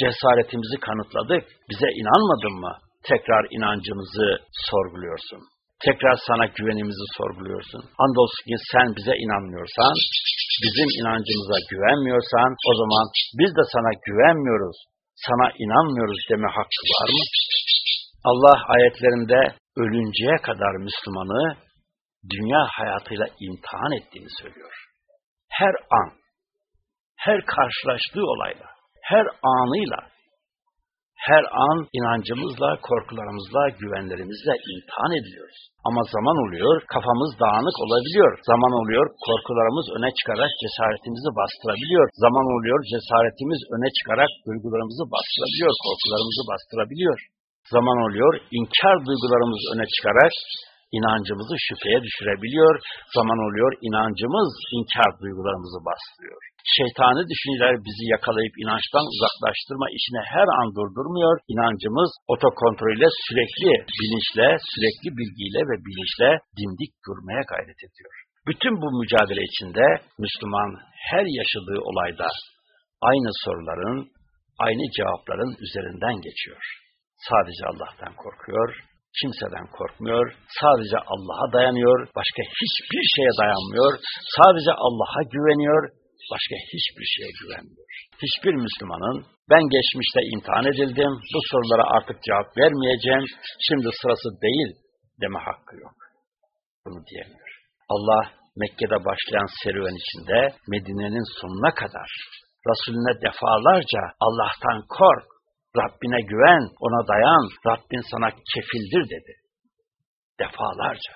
cesaretimizi kanıtladık. Bize inanmadın mı? Tekrar inancımızı sorguluyorsun. Tekrar sana güvenimizi sorguluyorsun. Andolsun ki sen bize inanmıyorsan, bizim inancımıza güvenmiyorsan, o zaman biz de sana güvenmiyoruz, sana inanmıyoruz deme hakkı var mı? Allah ayetlerinde ölünceye kadar Müslümanı dünya hayatıyla imtihan ettiğini söylüyor. Her an, her karşılaştığı olayla, her anıyla, her an inancımızla, korkularımızla, güvenlerimizle imtihan ediliyoruz. Ama zaman oluyor, kafamız dağınık olabiliyor. Zaman oluyor, korkularımız öne çıkarak cesaretimizi bastırabiliyor. Zaman oluyor, cesaretimiz öne çıkarak duygularımızı bastırabiliyor, korkularımızı bastırabiliyor. Zaman oluyor, inkar duygularımız öne çıkarak inancımızı şüpheye düşürebiliyor. Zaman oluyor, inancımız inkar duygularımızı bastırıyor. Şeytani düşünceler bizi yakalayıp inançtan uzaklaştırma işine her an durdurmuyor. İnancımız otokontrolüyle sürekli bilinçle, sürekli bilgiyle ve bilinçle dimdik durmaya gayret ediyor. Bütün bu mücadele içinde Müslüman her yaşadığı olayda aynı soruların, aynı cevapların üzerinden geçiyor. Sadece Allah'tan korkuyor, kimseden korkmuyor, sadece Allah'a dayanıyor, başka hiçbir şeye dayanmıyor, sadece Allah'a güveniyor, başka hiçbir şeye güvenmiyor. Hiçbir Müslümanın ben geçmişte imtihan edildim, bu sorulara artık cevap vermeyeceğim, şimdi sırası değil deme hakkı yok. Bunu diyemiyor. Allah Mekke'de başlayan serüven içinde Medine'nin sonuna kadar Resulüne defalarca Allah'tan kork, Rabbine güven, ona dayan, Rabbin sana kefildir dedi. Defalarca.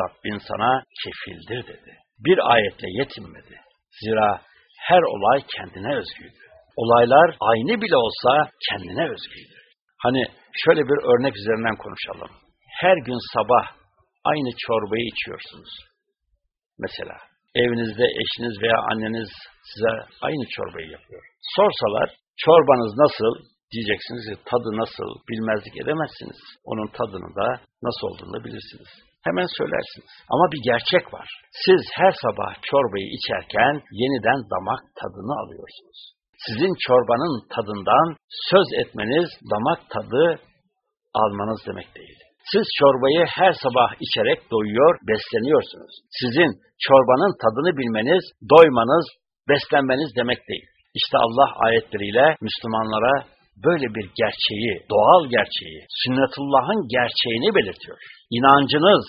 Rabbin sana kefildir dedi. Bir ayetle yetinmedi. Zira her olay kendine özgüydü. Olaylar aynı bile olsa kendine özgüydü. Hani şöyle bir örnek üzerinden konuşalım. Her gün sabah aynı çorbayı içiyorsunuz. Mesela evinizde eşiniz veya anneniz size aynı çorbayı yapıyor. Sorsalar çorbanız nasıl diyeceksiniz ki tadı nasıl bilmezlik edemezsiniz. Onun tadını da nasıl olduğunu bilirsiniz. Hemen söylersiniz. Ama bir gerçek var. Siz her sabah çorbayı içerken yeniden damak tadını alıyorsunuz. Sizin çorbanın tadından söz etmeniz damak tadı almanız demek değil. Siz çorbayı her sabah içerek doyuyor, besleniyorsunuz. Sizin çorbanın tadını bilmeniz, doymanız, beslenmeniz demek değil. İşte Allah ayetleriyle Müslümanlara böyle bir gerçeği, doğal gerçeği, sünnetullahın gerçeğini belirtiyor. İnancınız,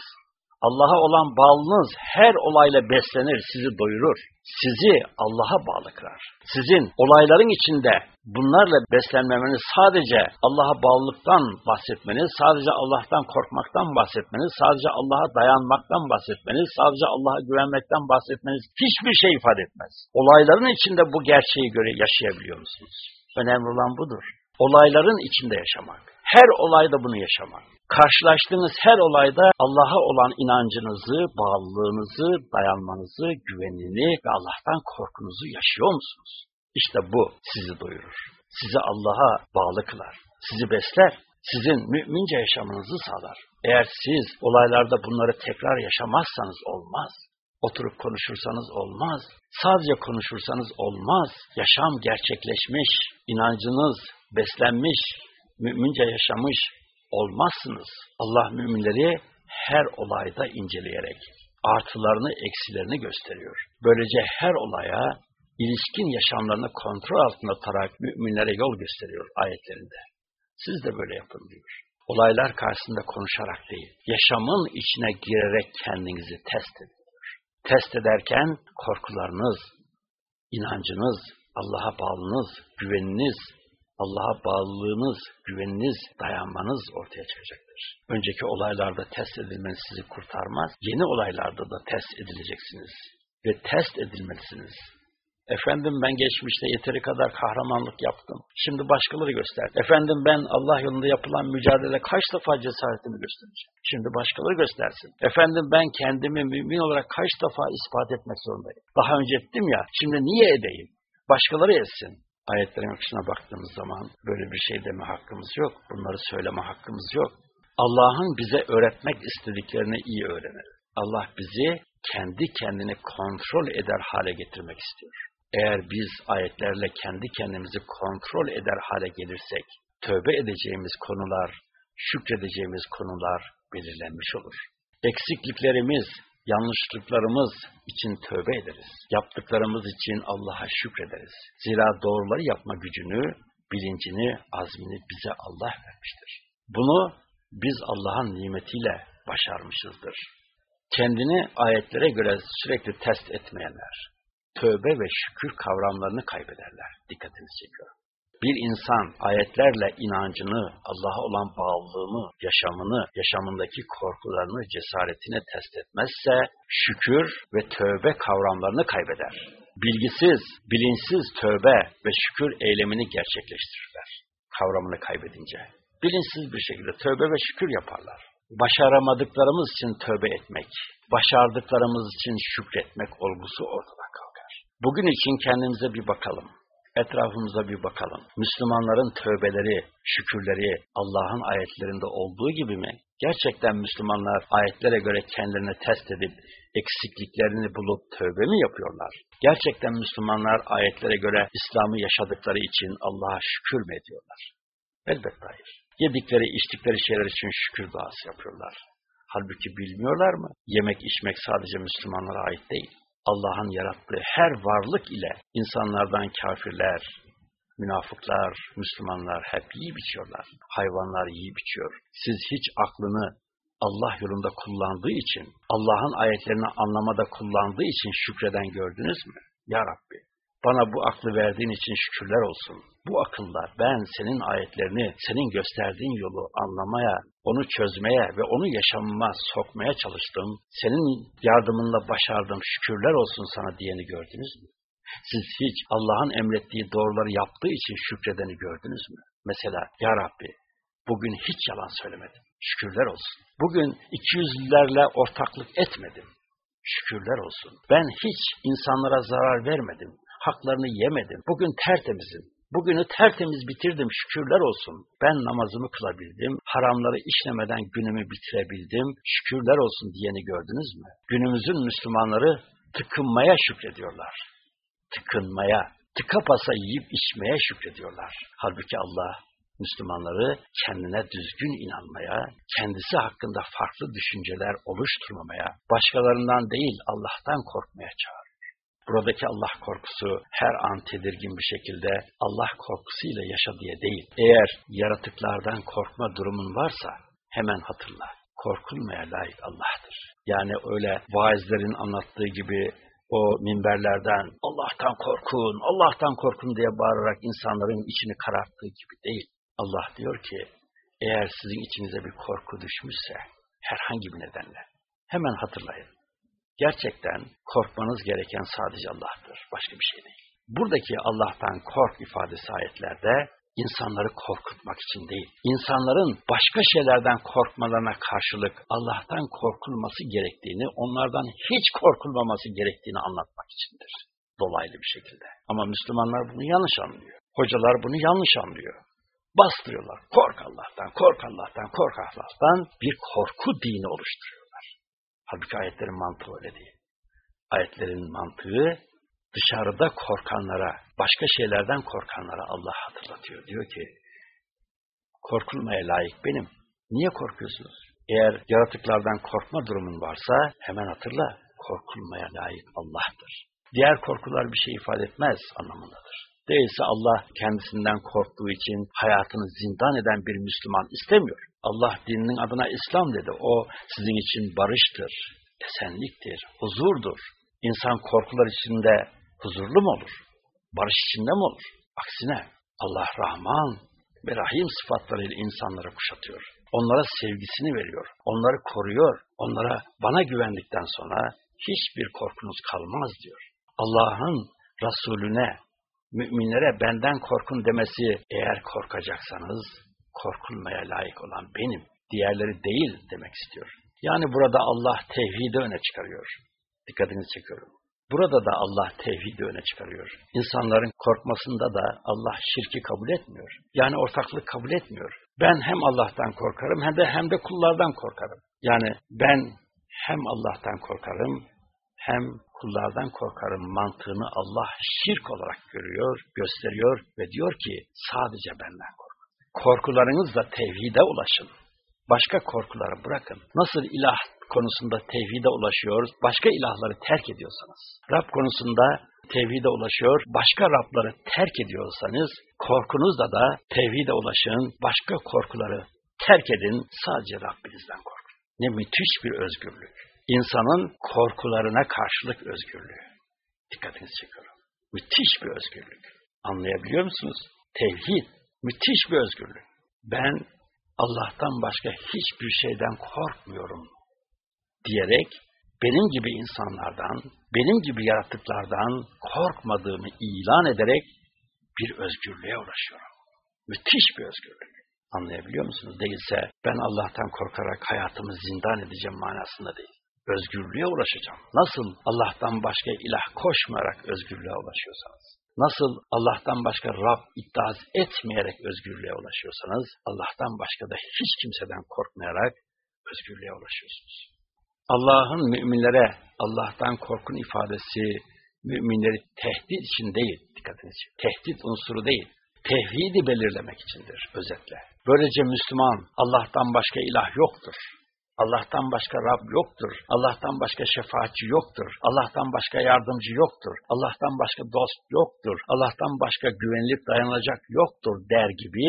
Allah'a olan bağlılığınız her olayla beslenir, sizi doyurur. Sizi Allah'a bağlı kılar. Sizin olayların içinde bunlarla beslenmemeniz sadece Allah'a bağlılıktan bahsetmeniz, sadece Allah'tan korkmaktan bahsetmeniz, sadece Allah'a dayanmaktan bahsetmeniz, sadece Allah'a güvenmekten bahsetmeniz hiçbir şey ifade etmez. Olayların içinde bu gerçeği göre yaşayabiliyor musunuz? Önemli olan budur. Olayların içinde yaşamak. Her olayda bunu yaşamak. Karşılaştığınız her olayda Allah'a olan inancınızı, bağlılığınızı, dayanmanızı, güvenini ve Allah'tan korkunuzu yaşıyor musunuz? İşte bu sizi doyurur. Sizi Allah'a bağlı kılar. Sizi besler. Sizin mümince yaşamanızı sağlar. Eğer siz olaylarda bunları tekrar yaşamazsanız olmaz. Oturup konuşursanız olmaz. Sadece konuşursanız olmaz. Yaşam gerçekleşmiş, inancınız beslenmiş, mümince yaşamış olmazsınız. Allah müminleri her olayda inceleyerek artılarını, eksilerini gösteriyor. Böylece her olaya ilişkin yaşamlarını kontrol altında tutarak müminlere yol gösteriyor ayetlerinde. Siz de böyle yapın diyor. Olaylar karşısında konuşarak değil, yaşamın içine girerek kendinizi test edin. Test ederken korkularınız, inancınız, Allah'a bağlınız, güveniniz, Allah'a bağlılığınız, güveniniz, dayanmanız ortaya çıkacaktır. Önceki olaylarda test edilmeniz sizi kurtarmaz. Yeni olaylarda da test edileceksiniz. Ve test edilmelisiniz. Efendim ben geçmişte yeteri kadar kahramanlık yaptım. Şimdi başkaları göster. Efendim ben Allah yolunda yapılan mücadele kaç defa cesaretimi göstereceğim. Şimdi başkaları göstersin. Efendim ben kendimi mümin olarak kaç defa ispat etmek zorundayım. Daha önce ettim ya, şimdi niye edeyim? Başkaları etsin. Ayetlerin akışına baktığımız zaman böyle bir şey deme hakkımız yok. Bunları söyleme hakkımız yok. Allah'ın bize öğretmek istediklerini iyi öğrenelim. Allah bizi kendi kendini kontrol eder hale getirmek istiyor. Eğer biz ayetlerle kendi kendimizi kontrol eder hale gelirsek, tövbe edeceğimiz konular, şükredeceğimiz konular belirlenmiş olur. Eksikliklerimiz, yanlışlıklarımız için tövbe ederiz. Yaptıklarımız için Allah'a şükrederiz. Zira doğruları yapma gücünü, bilincini, azmini bize Allah vermiştir. Bunu biz Allah'ın nimetiyle başarmışızdır. Kendini ayetlere göre sürekli test etmeyenler, tövbe ve şükür kavramlarını kaybederler. Dikkatinizi çekiyorum bir insan ayetlerle inancını, Allah'a olan bağlılığını, yaşamını, yaşamındaki korkularını, cesaretini test etmezse şükür ve tövbe kavramlarını kaybeder. Bilgisiz, bilinçsiz tövbe ve şükür eylemini gerçekleştirirler. Kavramını kaybedince. Bilinçsiz bir şekilde tövbe ve şükür yaparlar. Başaramadıklarımız için tövbe etmek, başardıklarımız için şükretmek olgusu ortadan kalkar. Bugün için kendimize bir bakalım etrafımıza bir bakalım. Müslümanların tövbeleri, şükürleri Allah'ın ayetlerinde olduğu gibi mi? Gerçekten Müslümanlar ayetlere göre kendilerini test edip eksikliklerini bulup tövbe mi yapıyorlar? Gerçekten Müslümanlar ayetlere göre İslam'ı yaşadıkları için Allah'a şükür mü ediyorlar? Elbette hayır. Yedikleri, içtikleri şeyler için şükür duası yapıyorlar. Halbuki bilmiyorlar mı? Yemek, içmek sadece Müslümanlara ait değil. Allah'ın yarattığı her varlık ile insanlardan kafirler, münafıklar, Müslümanlar hep yiyip içiyorlar. Hayvanlar yiyip içiyor. Siz hiç aklını Allah yolunda kullandığı için, Allah'ın ayetlerini anlamada kullandığı için şükreden gördünüz mü? Ya Rabbi, bana bu aklı verdiğin için şükürler olsun. Bu akılla ben senin ayetlerini, senin gösterdiğin yolu anlamaya, onu çözmeye ve onu yaşamama sokmaya çalıştım. Senin yardımınla başardım, şükürler olsun sana diyeni gördünüz mü? Siz hiç Allah'ın emrettiği doğruları yaptığı için şükredeni gördünüz mü? Mesela, Ya Rabbi, bugün hiç yalan söylemedim. Şükürler olsun. Bugün ikiyüzlülerle ortaklık etmedim. Şükürler olsun. Ben hiç insanlara zarar vermedim. Haklarını yemedim. Bugün tertemizim. Bugünü tertemiz bitirdim şükürler olsun. Ben namazımı kılabildim. Haramları işlemeden günümü bitirebildim. Şükürler olsun diyeni gördünüz mü? Günümüzün Müslümanları tıkınmaya şükrediyorlar. Tıkınmaya, tıka basa yiyip içmeye şükrediyorlar. Halbuki Allah Müslümanları kendine düzgün inanmaya, kendisi hakkında farklı düşünceler oluşturmamaya, başkalarından değil Allah'tan korkmaya çağırıyor. Buradaki Allah korkusu her an tedirgin bir şekilde Allah korkusuyla yaşa diye değil. Eğer yaratıklardan korkma durumun varsa hemen hatırla. Korkulmaya layık Allah'tır. Yani öyle vaizlerin anlattığı gibi o minberlerden Allah'tan korkun, Allah'tan korkun diye bağırarak insanların içini kararttığı gibi değil. Allah diyor ki eğer sizin içinize bir korku düşmüşse herhangi bir nedenle hemen hatırlayın. Gerçekten korkmanız gereken sadece Allah'tır. Başka bir şey değil. Buradaki Allah'tan kork ifadesi ayetlerde insanları korkutmak için değil, insanların başka şeylerden korkmalarına karşılık Allah'tan korkulması gerektiğini, onlardan hiç korkulmaması gerektiğini anlatmak içindir. Dolaylı bir şekilde. Ama Müslümanlar bunu yanlış anlıyor. Hocalar bunu yanlış anlıyor. Bastırıyorlar. Kork Allah'tan, kork Allah'tan, kork Allah'tan bir korku dini oluşturuyorlar. Halbuki ayetlerin mantığı öyle değil. Ayetlerin mantığı dışarıda korkanlara, başka şeylerden korkanlara Allah hatırlatıyor. Diyor ki, korkulmaya layık benim. Niye korkuyorsunuz? Eğer yaratıklardan korkma durumun varsa hemen hatırla, korkulmaya layık Allah'tır. Diğer korkular bir şey ifade etmez anlamındadır. Değilse Allah kendisinden korktuğu için hayatını zindan eden bir Müslüman istemiyor. Allah dininin adına İslam dedi. O sizin için barıştır, esenliktir, huzurdur. İnsan korkular içinde huzurlu mu olur? Barış içinde mi olur? Aksine Allah Rahman ve Rahim sıfatlarıyla insanları kuşatıyor. Onlara sevgisini veriyor. Onları koruyor. Onlara bana güvendikten sonra hiçbir korkunuz kalmaz diyor. Allah'ın Resulüne, müminlere benden korkun demesi eğer korkacaksanız korkulmaya layık olan benim, diğerleri değil demek istiyor. Yani burada Allah tevhidi öne çıkarıyor. Dikkatinizi çekiyorum. Burada da Allah tevhidi öne çıkarıyor. İnsanların korkmasında da Allah şirki kabul etmiyor. Yani ortaklık kabul etmiyor. Ben hem Allah'tan korkarım hem de hem de kullardan korkarım. Yani ben hem Allah'tan korkarım hem kullardan korkarım mantığını Allah şirk olarak görüyor, gösteriyor ve diyor ki sadece benden korkun. Korkularınızla tevhide ulaşın. Başka korkuları bırakın. Nasıl ilah konusunda tevhide ulaşıyoruz, başka ilahları terk ediyorsanız, Rab konusunda tevhide ulaşıyor, başka Rabları terk ediyorsanız, korkunuzda da tevhide ulaşın, başka korkuları terk edin, sadece Rabbinizden korkun. Ne müthiş bir özgürlük. İnsanın korkularına karşılık özgürlüğü. Dikkatinizi çekiyorum. Müthiş bir özgürlük. Anlayabiliyor musunuz? Tevhid, müthiş bir özgürlük. Ben Allah'tan başka hiçbir şeyden korkmuyorum diyerek benim gibi insanlardan, benim gibi yaratıklardan korkmadığımı ilan ederek bir özgürlüğe ulaşıyorum. Müthiş bir özgürlük. Anlayabiliyor musunuz? Değilse ben Allah'tan korkarak hayatımı zindan edeceğim manasında değil. Özgürlüğe ulaşacağım. Nasıl Allah'tan başka ilah koşmayarak özgürlüğe ulaşıyorsanız, nasıl Allah'tan başka Rab iddiaz etmeyerek özgürlüğe ulaşıyorsanız, Allah'tan başka da hiç kimseden korkmayarak özgürlüğe ulaşıyorsunuz. Allah'ın müminlere Allah'tan korkun ifadesi müminleri tehdit için değil, dikkatiniz için. Tehdit unsuru değil, tevhidi belirlemek içindir özetle. Böylece Müslüman Allah'tan başka ilah yoktur. Allah'tan başka Rab yoktur. Allah'tan başka şefaatçi yoktur. Allah'tan başka yardımcı yoktur. Allah'tan başka dost yoktur. Allah'tan başka güvenlik dayanılacak yoktur der gibi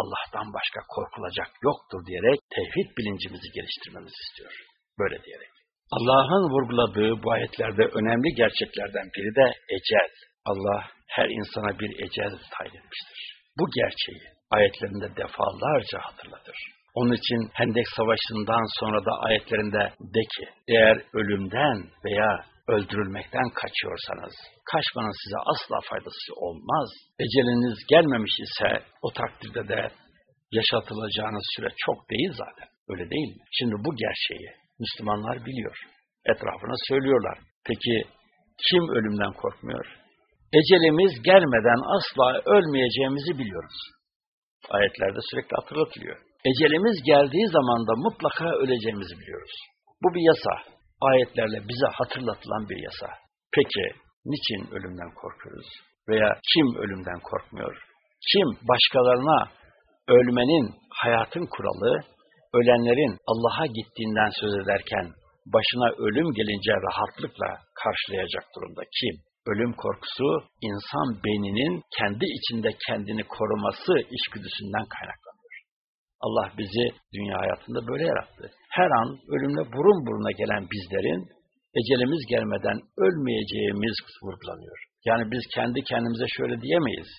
Allah'tan başka korkulacak yoktur diyerek tevhid bilincimizi geliştirmemizi istiyor. Böyle diyerek. Allah'ın vurguladığı bu ayetlerde önemli gerçeklerden biri de ecel. Allah her insana bir ecel tayin etmiştir. Bu gerçeği ayetlerinde defalarca hatırlatır. Onun için Hendek Savaşı'ndan sonra da ayetlerinde de ki, eğer ölümden veya öldürülmekten kaçıyorsanız, kaçmanın size asla faydası olmaz. Eceliniz gelmemiş ise o takdirde de yaşatılacağınız süre çok değil zaten. Öyle değil mi? Şimdi bu gerçeği Müslümanlar biliyor. Etrafına söylüyorlar. Peki kim ölümden korkmuyor? Ecelimiz gelmeden asla ölmeyeceğimizi biliyoruz. Ayetlerde sürekli hatırlatılıyor. Ecelimiz geldiği zaman da mutlaka öleceğimizi biliyoruz. Bu bir yasa. Ayetlerle bize hatırlatılan bir yasa. Peki niçin ölümden korkuyoruz? Veya kim ölümden korkmuyor? Kim başkalarına ölmenin hayatın kuralı, ölenlerin Allah'a gittiğinden söz ederken başına ölüm gelince rahatlıkla karşılayacak durumda kim? Ölüm korkusu insan beyninin kendi içinde kendini koruması içgüdüsünden kaynaklanıyor. Allah bizi dünya hayatında böyle yarattı. Her an ölümle burun buruna gelen bizlerin ecelimiz gelmeden ölmeyeceğimiz vurgulanıyor. Yani biz kendi kendimize şöyle diyemeyiz.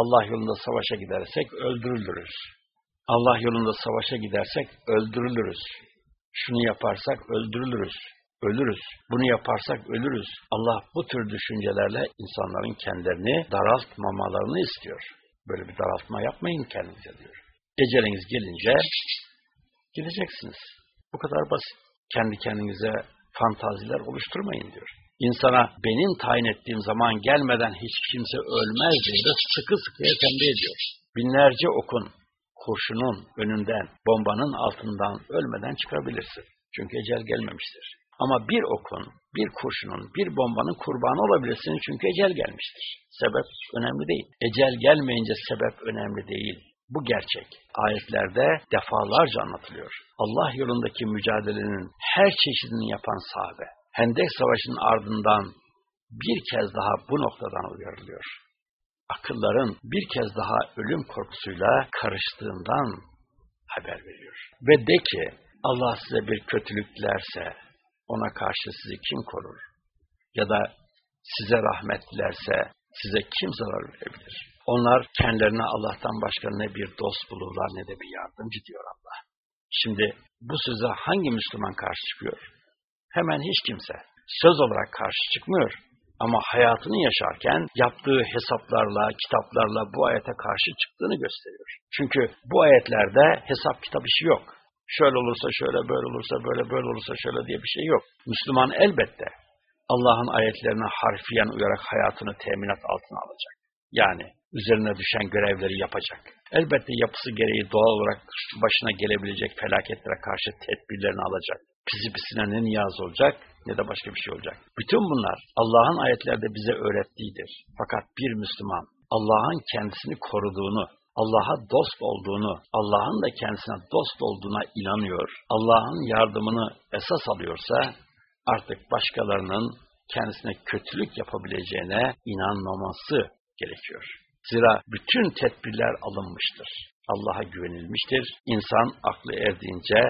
Allah yolunda savaşa gidersek öldürülürüz. Allah yolunda savaşa gidersek öldürülürüz. Şunu yaparsak öldürülürüz. Ölürüz. Bunu yaparsak ölürüz. Allah bu tür düşüncelerle insanların kendilerini daraltmamalarını istiyor. Böyle bir daraltma yapmayın kendinize diyor. Eceliniz gelince gideceksiniz. Bu kadar basit. Kendi kendinize fantaziler oluşturmayın diyor. İnsana benim tayin ettiğim zaman gelmeden hiç kimse ölmez diye sıkı sıkıya tembih ediyor. Binlerce okun kurşunun önünden, bombanın altından ölmeden çıkabilirsin. Çünkü ecel gelmemiştir. Ama bir okun, bir kurşunun, bir bombanın kurbanı olabilirsin çünkü ecel gelmiştir. Sebep önemli değil. Ecel gelmeyince sebep önemli değil. Bu gerçek ayetlerde defalarca anlatılıyor. Allah yolundaki mücadelenin her çeşidini yapan sahabe, Hendek Savaşı'nın ardından bir kez daha bu noktadan uyarılıyor. Akılların bir kez daha ölüm korkusuyla karıştığından haber veriyor. Ve de ki Allah size bir kötülük dilerse ona karşı sizi kim korur? Ya da size rahmet dilerse size kim zarar verebilir? Onlar kendilerine Allah'tan başka ne bir dost bulurlar ne de bir yardımcı diyor Allah. Şimdi bu söze hangi Müslüman karşı çıkıyor? Hemen hiç kimse. Söz olarak karşı çıkmıyor. Ama hayatını yaşarken yaptığı hesaplarla, kitaplarla bu ayete karşı çıktığını gösteriyor. Çünkü bu ayetlerde hesap kitap işi yok. Şöyle olursa şöyle, böyle olursa böyle, böyle olursa şöyle diye bir şey yok. Müslüman elbette Allah'ın ayetlerine harfiyen uyarak hayatını teminat altına alacak. Yani üzerine düşen görevleri yapacak. Elbette yapısı gereği doğal olarak başına gelebilecek felaketlere karşı tedbirlerini alacak. Pisi ne niyaz olacak ne de başka bir şey olacak. Bütün bunlar Allah'ın ayetlerde bize öğrettiğidir. Fakat bir Müslüman Allah'ın kendisini koruduğunu, Allah'a dost olduğunu, Allah'ın da kendisine dost olduğuna inanıyor, Allah'ın yardımını esas alıyorsa artık başkalarının kendisine kötülük yapabileceğine inanmaması gerekiyor. Zira bütün tedbirler alınmıştır. Allah'a güvenilmiştir. İnsan aklı erdiğince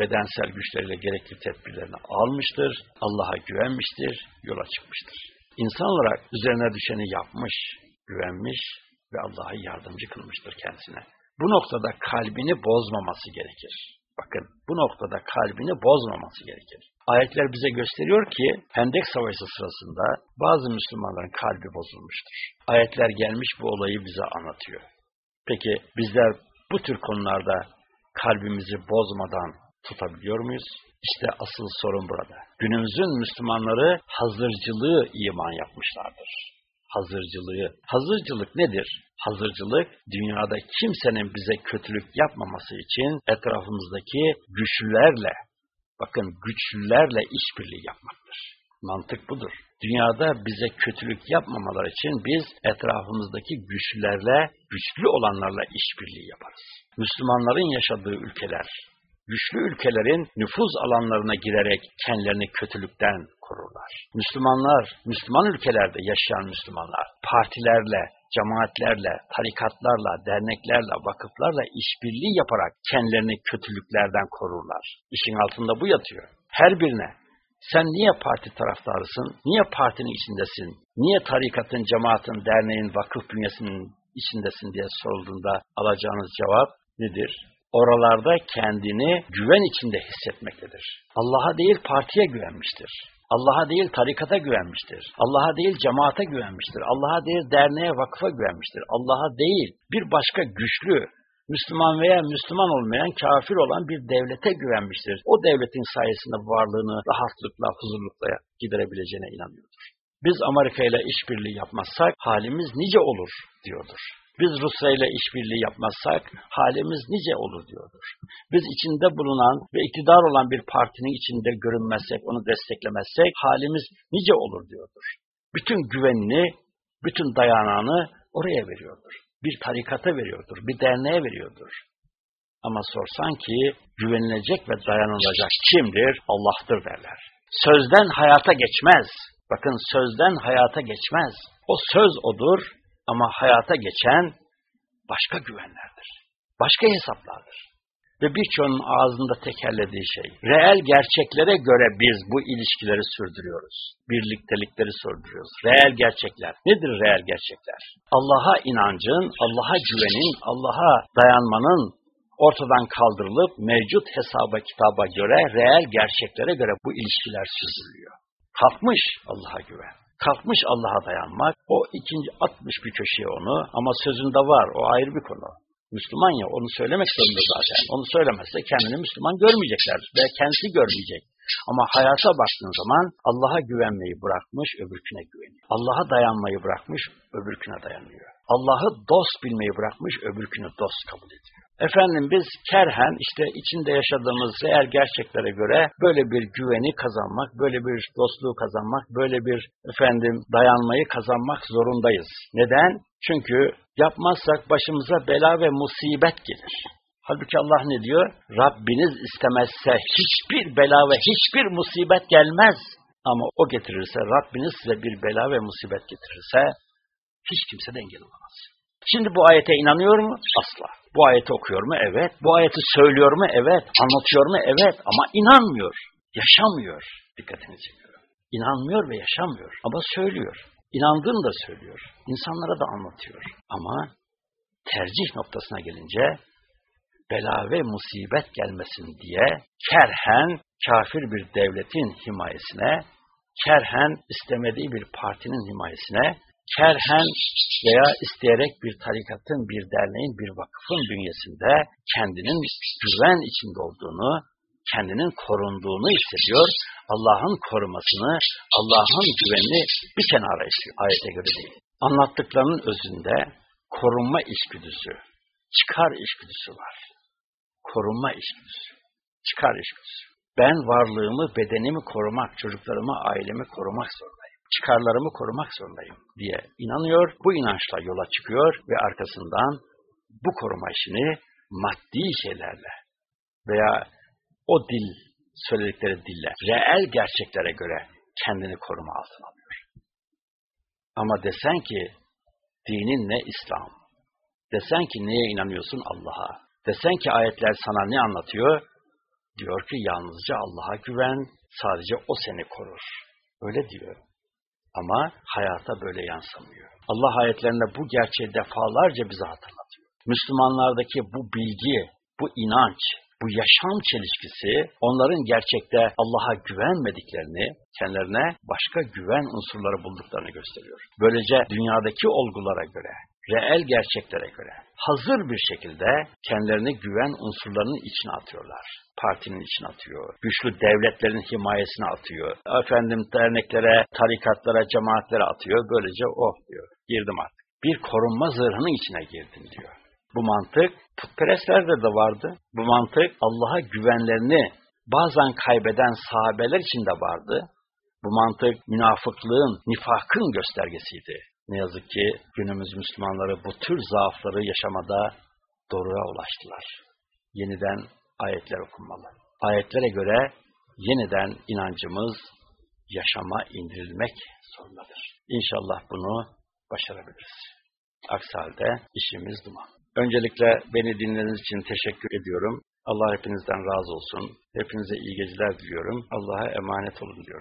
bedensel güçleriyle gerekli tedbirlerini almıştır. Allah'a güvenmiştir, yola çıkmıştır. İnsan olarak üzerine düşeni yapmış, güvenmiş ve Allah'a yardımcı kılmıştır kendisine. Bu noktada kalbini bozmaması gerekir. Bakın bu noktada kalbini bozmaması gerekir. Ayetler bize gösteriyor ki Hendek Savaşı sırasında bazı Müslümanların kalbi bozulmuştur. Ayetler gelmiş bu olayı bize anlatıyor. Peki bizler bu tür konularda kalbimizi bozmadan tutabiliyor muyuz? İşte asıl sorun burada. Günümüzün Müslümanları hazırcılığı iman yapmışlardır. Hazırcılığı. Hazırcılık nedir? Hazırcılık, dünyada kimsenin bize kötülük yapmaması için etrafımızdaki güçlülerle, bakın güçlülerle işbirliği yapmaktır. Mantık budur. Dünyada bize kötülük yapmamalar için biz etrafımızdaki güçlülerle, güçlü olanlarla işbirliği yaparız. Müslümanların yaşadığı ülkeler, güçlü ülkelerin nüfuz alanlarına girerek kendilerini kötülükten korurlar. Müslümanlar, Müslüman ülkelerde yaşayan Müslümanlar partilerle, cemaatlerle, tarikatlarla, derneklerle, vakıflarla işbirliği yaparak kendilerini kötülüklerden korurlar. İşin altında bu yatıyor. Her birine sen niye parti taraftarısın? Niye partinin içindesin? Niye tarikatın, cemaatin, derneğin, vakıf bünyesinin içindesin diye sorulduğunda alacağınız cevap nedir? Oralarda kendini güven içinde hissetmektedir. Allah'a değil partiye güvenmiştir. Allah'a değil tarikata güvenmiştir. Allah'a değil cemaate güvenmiştir. Allah'a değil derneğe, vakıfa güvenmiştir. Allah'a değil bir başka güçlü, Müslüman veya Müslüman olmayan, kafir olan bir devlete güvenmiştir. O devletin sayesinde varlığını rahatlıkla, huzurlukla giderebileceğine inanıyordur. Biz Amerika ile işbirliği yapmazsak halimiz nice olur diyordur. Biz Rusya ile işbirliği yapmazsak halimiz nice olur diyordur. Biz içinde bulunan ve iktidar olan bir partinin içinde görünmezsek, onu desteklemezsek halimiz nice olur diyordur. Bütün güvenini, bütün dayanağını oraya veriyordur. Bir tarikata veriyordur, bir derneğe veriyordur. Ama sorsan ki güvenilecek ve dayanılacak kimdir? Allah'tır derler. Sözden hayata geçmez. Bakın sözden hayata geçmez. O söz odur, ama hayata geçen başka güvenlerdir. Başka hesaplardır. Ve birçoğunun ağzında tekerlediği şey. Reel gerçeklere göre biz bu ilişkileri sürdürüyoruz. Birliktelikleri sürdürüyoruz. Reel gerçekler. Nedir reel gerçekler? Allah'a inancın, Allah'a güvenin, Allah'a dayanmanın ortadan kaldırılıp mevcut hesaba kitaba göre, reel gerçeklere göre bu ilişkiler sürdürülüyor. Kalkmış Allah'a güven kalkmış Allah'a dayanmak, o ikinci atmış bir köşeye onu ama sözünde var, o ayrı bir konu. Müslüman ya, onu söylemek zorunda zaten. Onu söylemezse kendini Müslüman görmeyecekler ve kendisi görmeyecek. Ama hayata baktığın zaman Allah'a güvenmeyi bırakmış, öbürküne güveniyor. Allah'a dayanmayı bırakmış, öbürküne dayanıyor. Allah'ı dost bilmeyi bırakmış, öbürkünü dost kabul ediyor. Efendim biz kerhen işte içinde yaşadığımız eğer gerçeklere göre böyle bir güveni kazanmak, böyle bir dostluğu kazanmak, böyle bir efendim dayanmayı kazanmak zorundayız. Neden? Çünkü yapmazsak başımıza bela ve musibet gelir. Halbuki Allah ne diyor? Rabbiniz istemezse hiçbir bela ve hiçbir musibet gelmez. Ama o getirirse, Rabbiniz size bir bela ve musibet getirirse hiç kimse de engel olamaz. Şimdi bu ayete inanıyor mu? Asla. Bu ayeti okuyor mu? Evet. Bu ayeti söylüyor mu? Evet. Anlatıyor mu? Evet. Ama inanmıyor. Yaşamıyor. Dikkatini çekiyor. İnanmıyor ve yaşamıyor. Ama söylüyor. İnandığını da söylüyor. İnsanlara da anlatıyor. Ama tercih noktasına gelince bela ve musibet gelmesin diye kerhen kafir bir devletin himayesine, kerhen istemediği bir partinin himayesine, kerhen veya isteyerek bir tarikatın, bir derneğin, bir vakıfın bünyesinde kendinin güven içinde olduğunu, kendinin korunduğunu hissediyor. Allah'ın korumasını, Allah'ın güvenini bir kenara istiyor. Ayete göre değil. Anlattıklarının özünde korunma içgüdüsü, çıkar içgüdüsü var. Korunma içgüdüsü, çıkar içgüdüsü. Ben varlığımı, bedenimi korumak, çocuklarımı, ailemi korumak zorundayım. Çıkarlarımı korumak zorundayım diye inanıyor. Bu inançla yola çıkıyor ve arkasından bu koruma işini maddi şeylerle veya o dil söyledikleri dille, reel gerçeklere göre kendini koruma altına alıyor. Ama desen ki dinin ne İslam, desen ki neye inanıyorsun Allah'a, desen ki ayetler sana ne anlatıyor, diyor ki yalnızca Allah'a güven, sadece O seni korur. Öyle diyor. Ama hayata böyle yansımıyor. Allah ayetlerinde bu gerçeği defalarca bize hatırlatıyor. Müslümanlardaki bu bilgi, bu inanç, bu yaşam çelişkisi onların gerçekte Allah'a güvenmediklerini, kendilerine başka güven unsurları bulduklarını gösteriyor. Böylece dünyadaki olgulara göre, reel gerçeklere göre hazır bir şekilde kendilerini güven unsurlarının içine atıyorlar. Partinin içine atıyor. Güçlü devletlerin himayesine atıyor. Efendim derneklere, tarikatlara, cemaatlere atıyor. Böylece oh diyor. Girdim artık. Bir korunma zırhının içine girdim diyor. Bu mantık putperestlerde de vardı. Bu mantık Allah'a güvenlerini bazen kaybeden sahabeler için de vardı. Bu mantık münafıklığın, nifakın göstergesiydi. Ne yazık ki günümüz Müslümanları bu tür zaafları yaşamada doğruya ulaştılar. Yeniden ayetler okunmalı. Ayetlere göre yeniden inancımız yaşama indirilmek zorundadır. İnşallah bunu başarabiliriz. Aksi halde işimiz duman. Öncelikle beni dinlediğiniz için teşekkür ediyorum. Allah hepinizden razı olsun. Hepinize iyi geceler diliyorum. Allah'a emanet olun diyorum.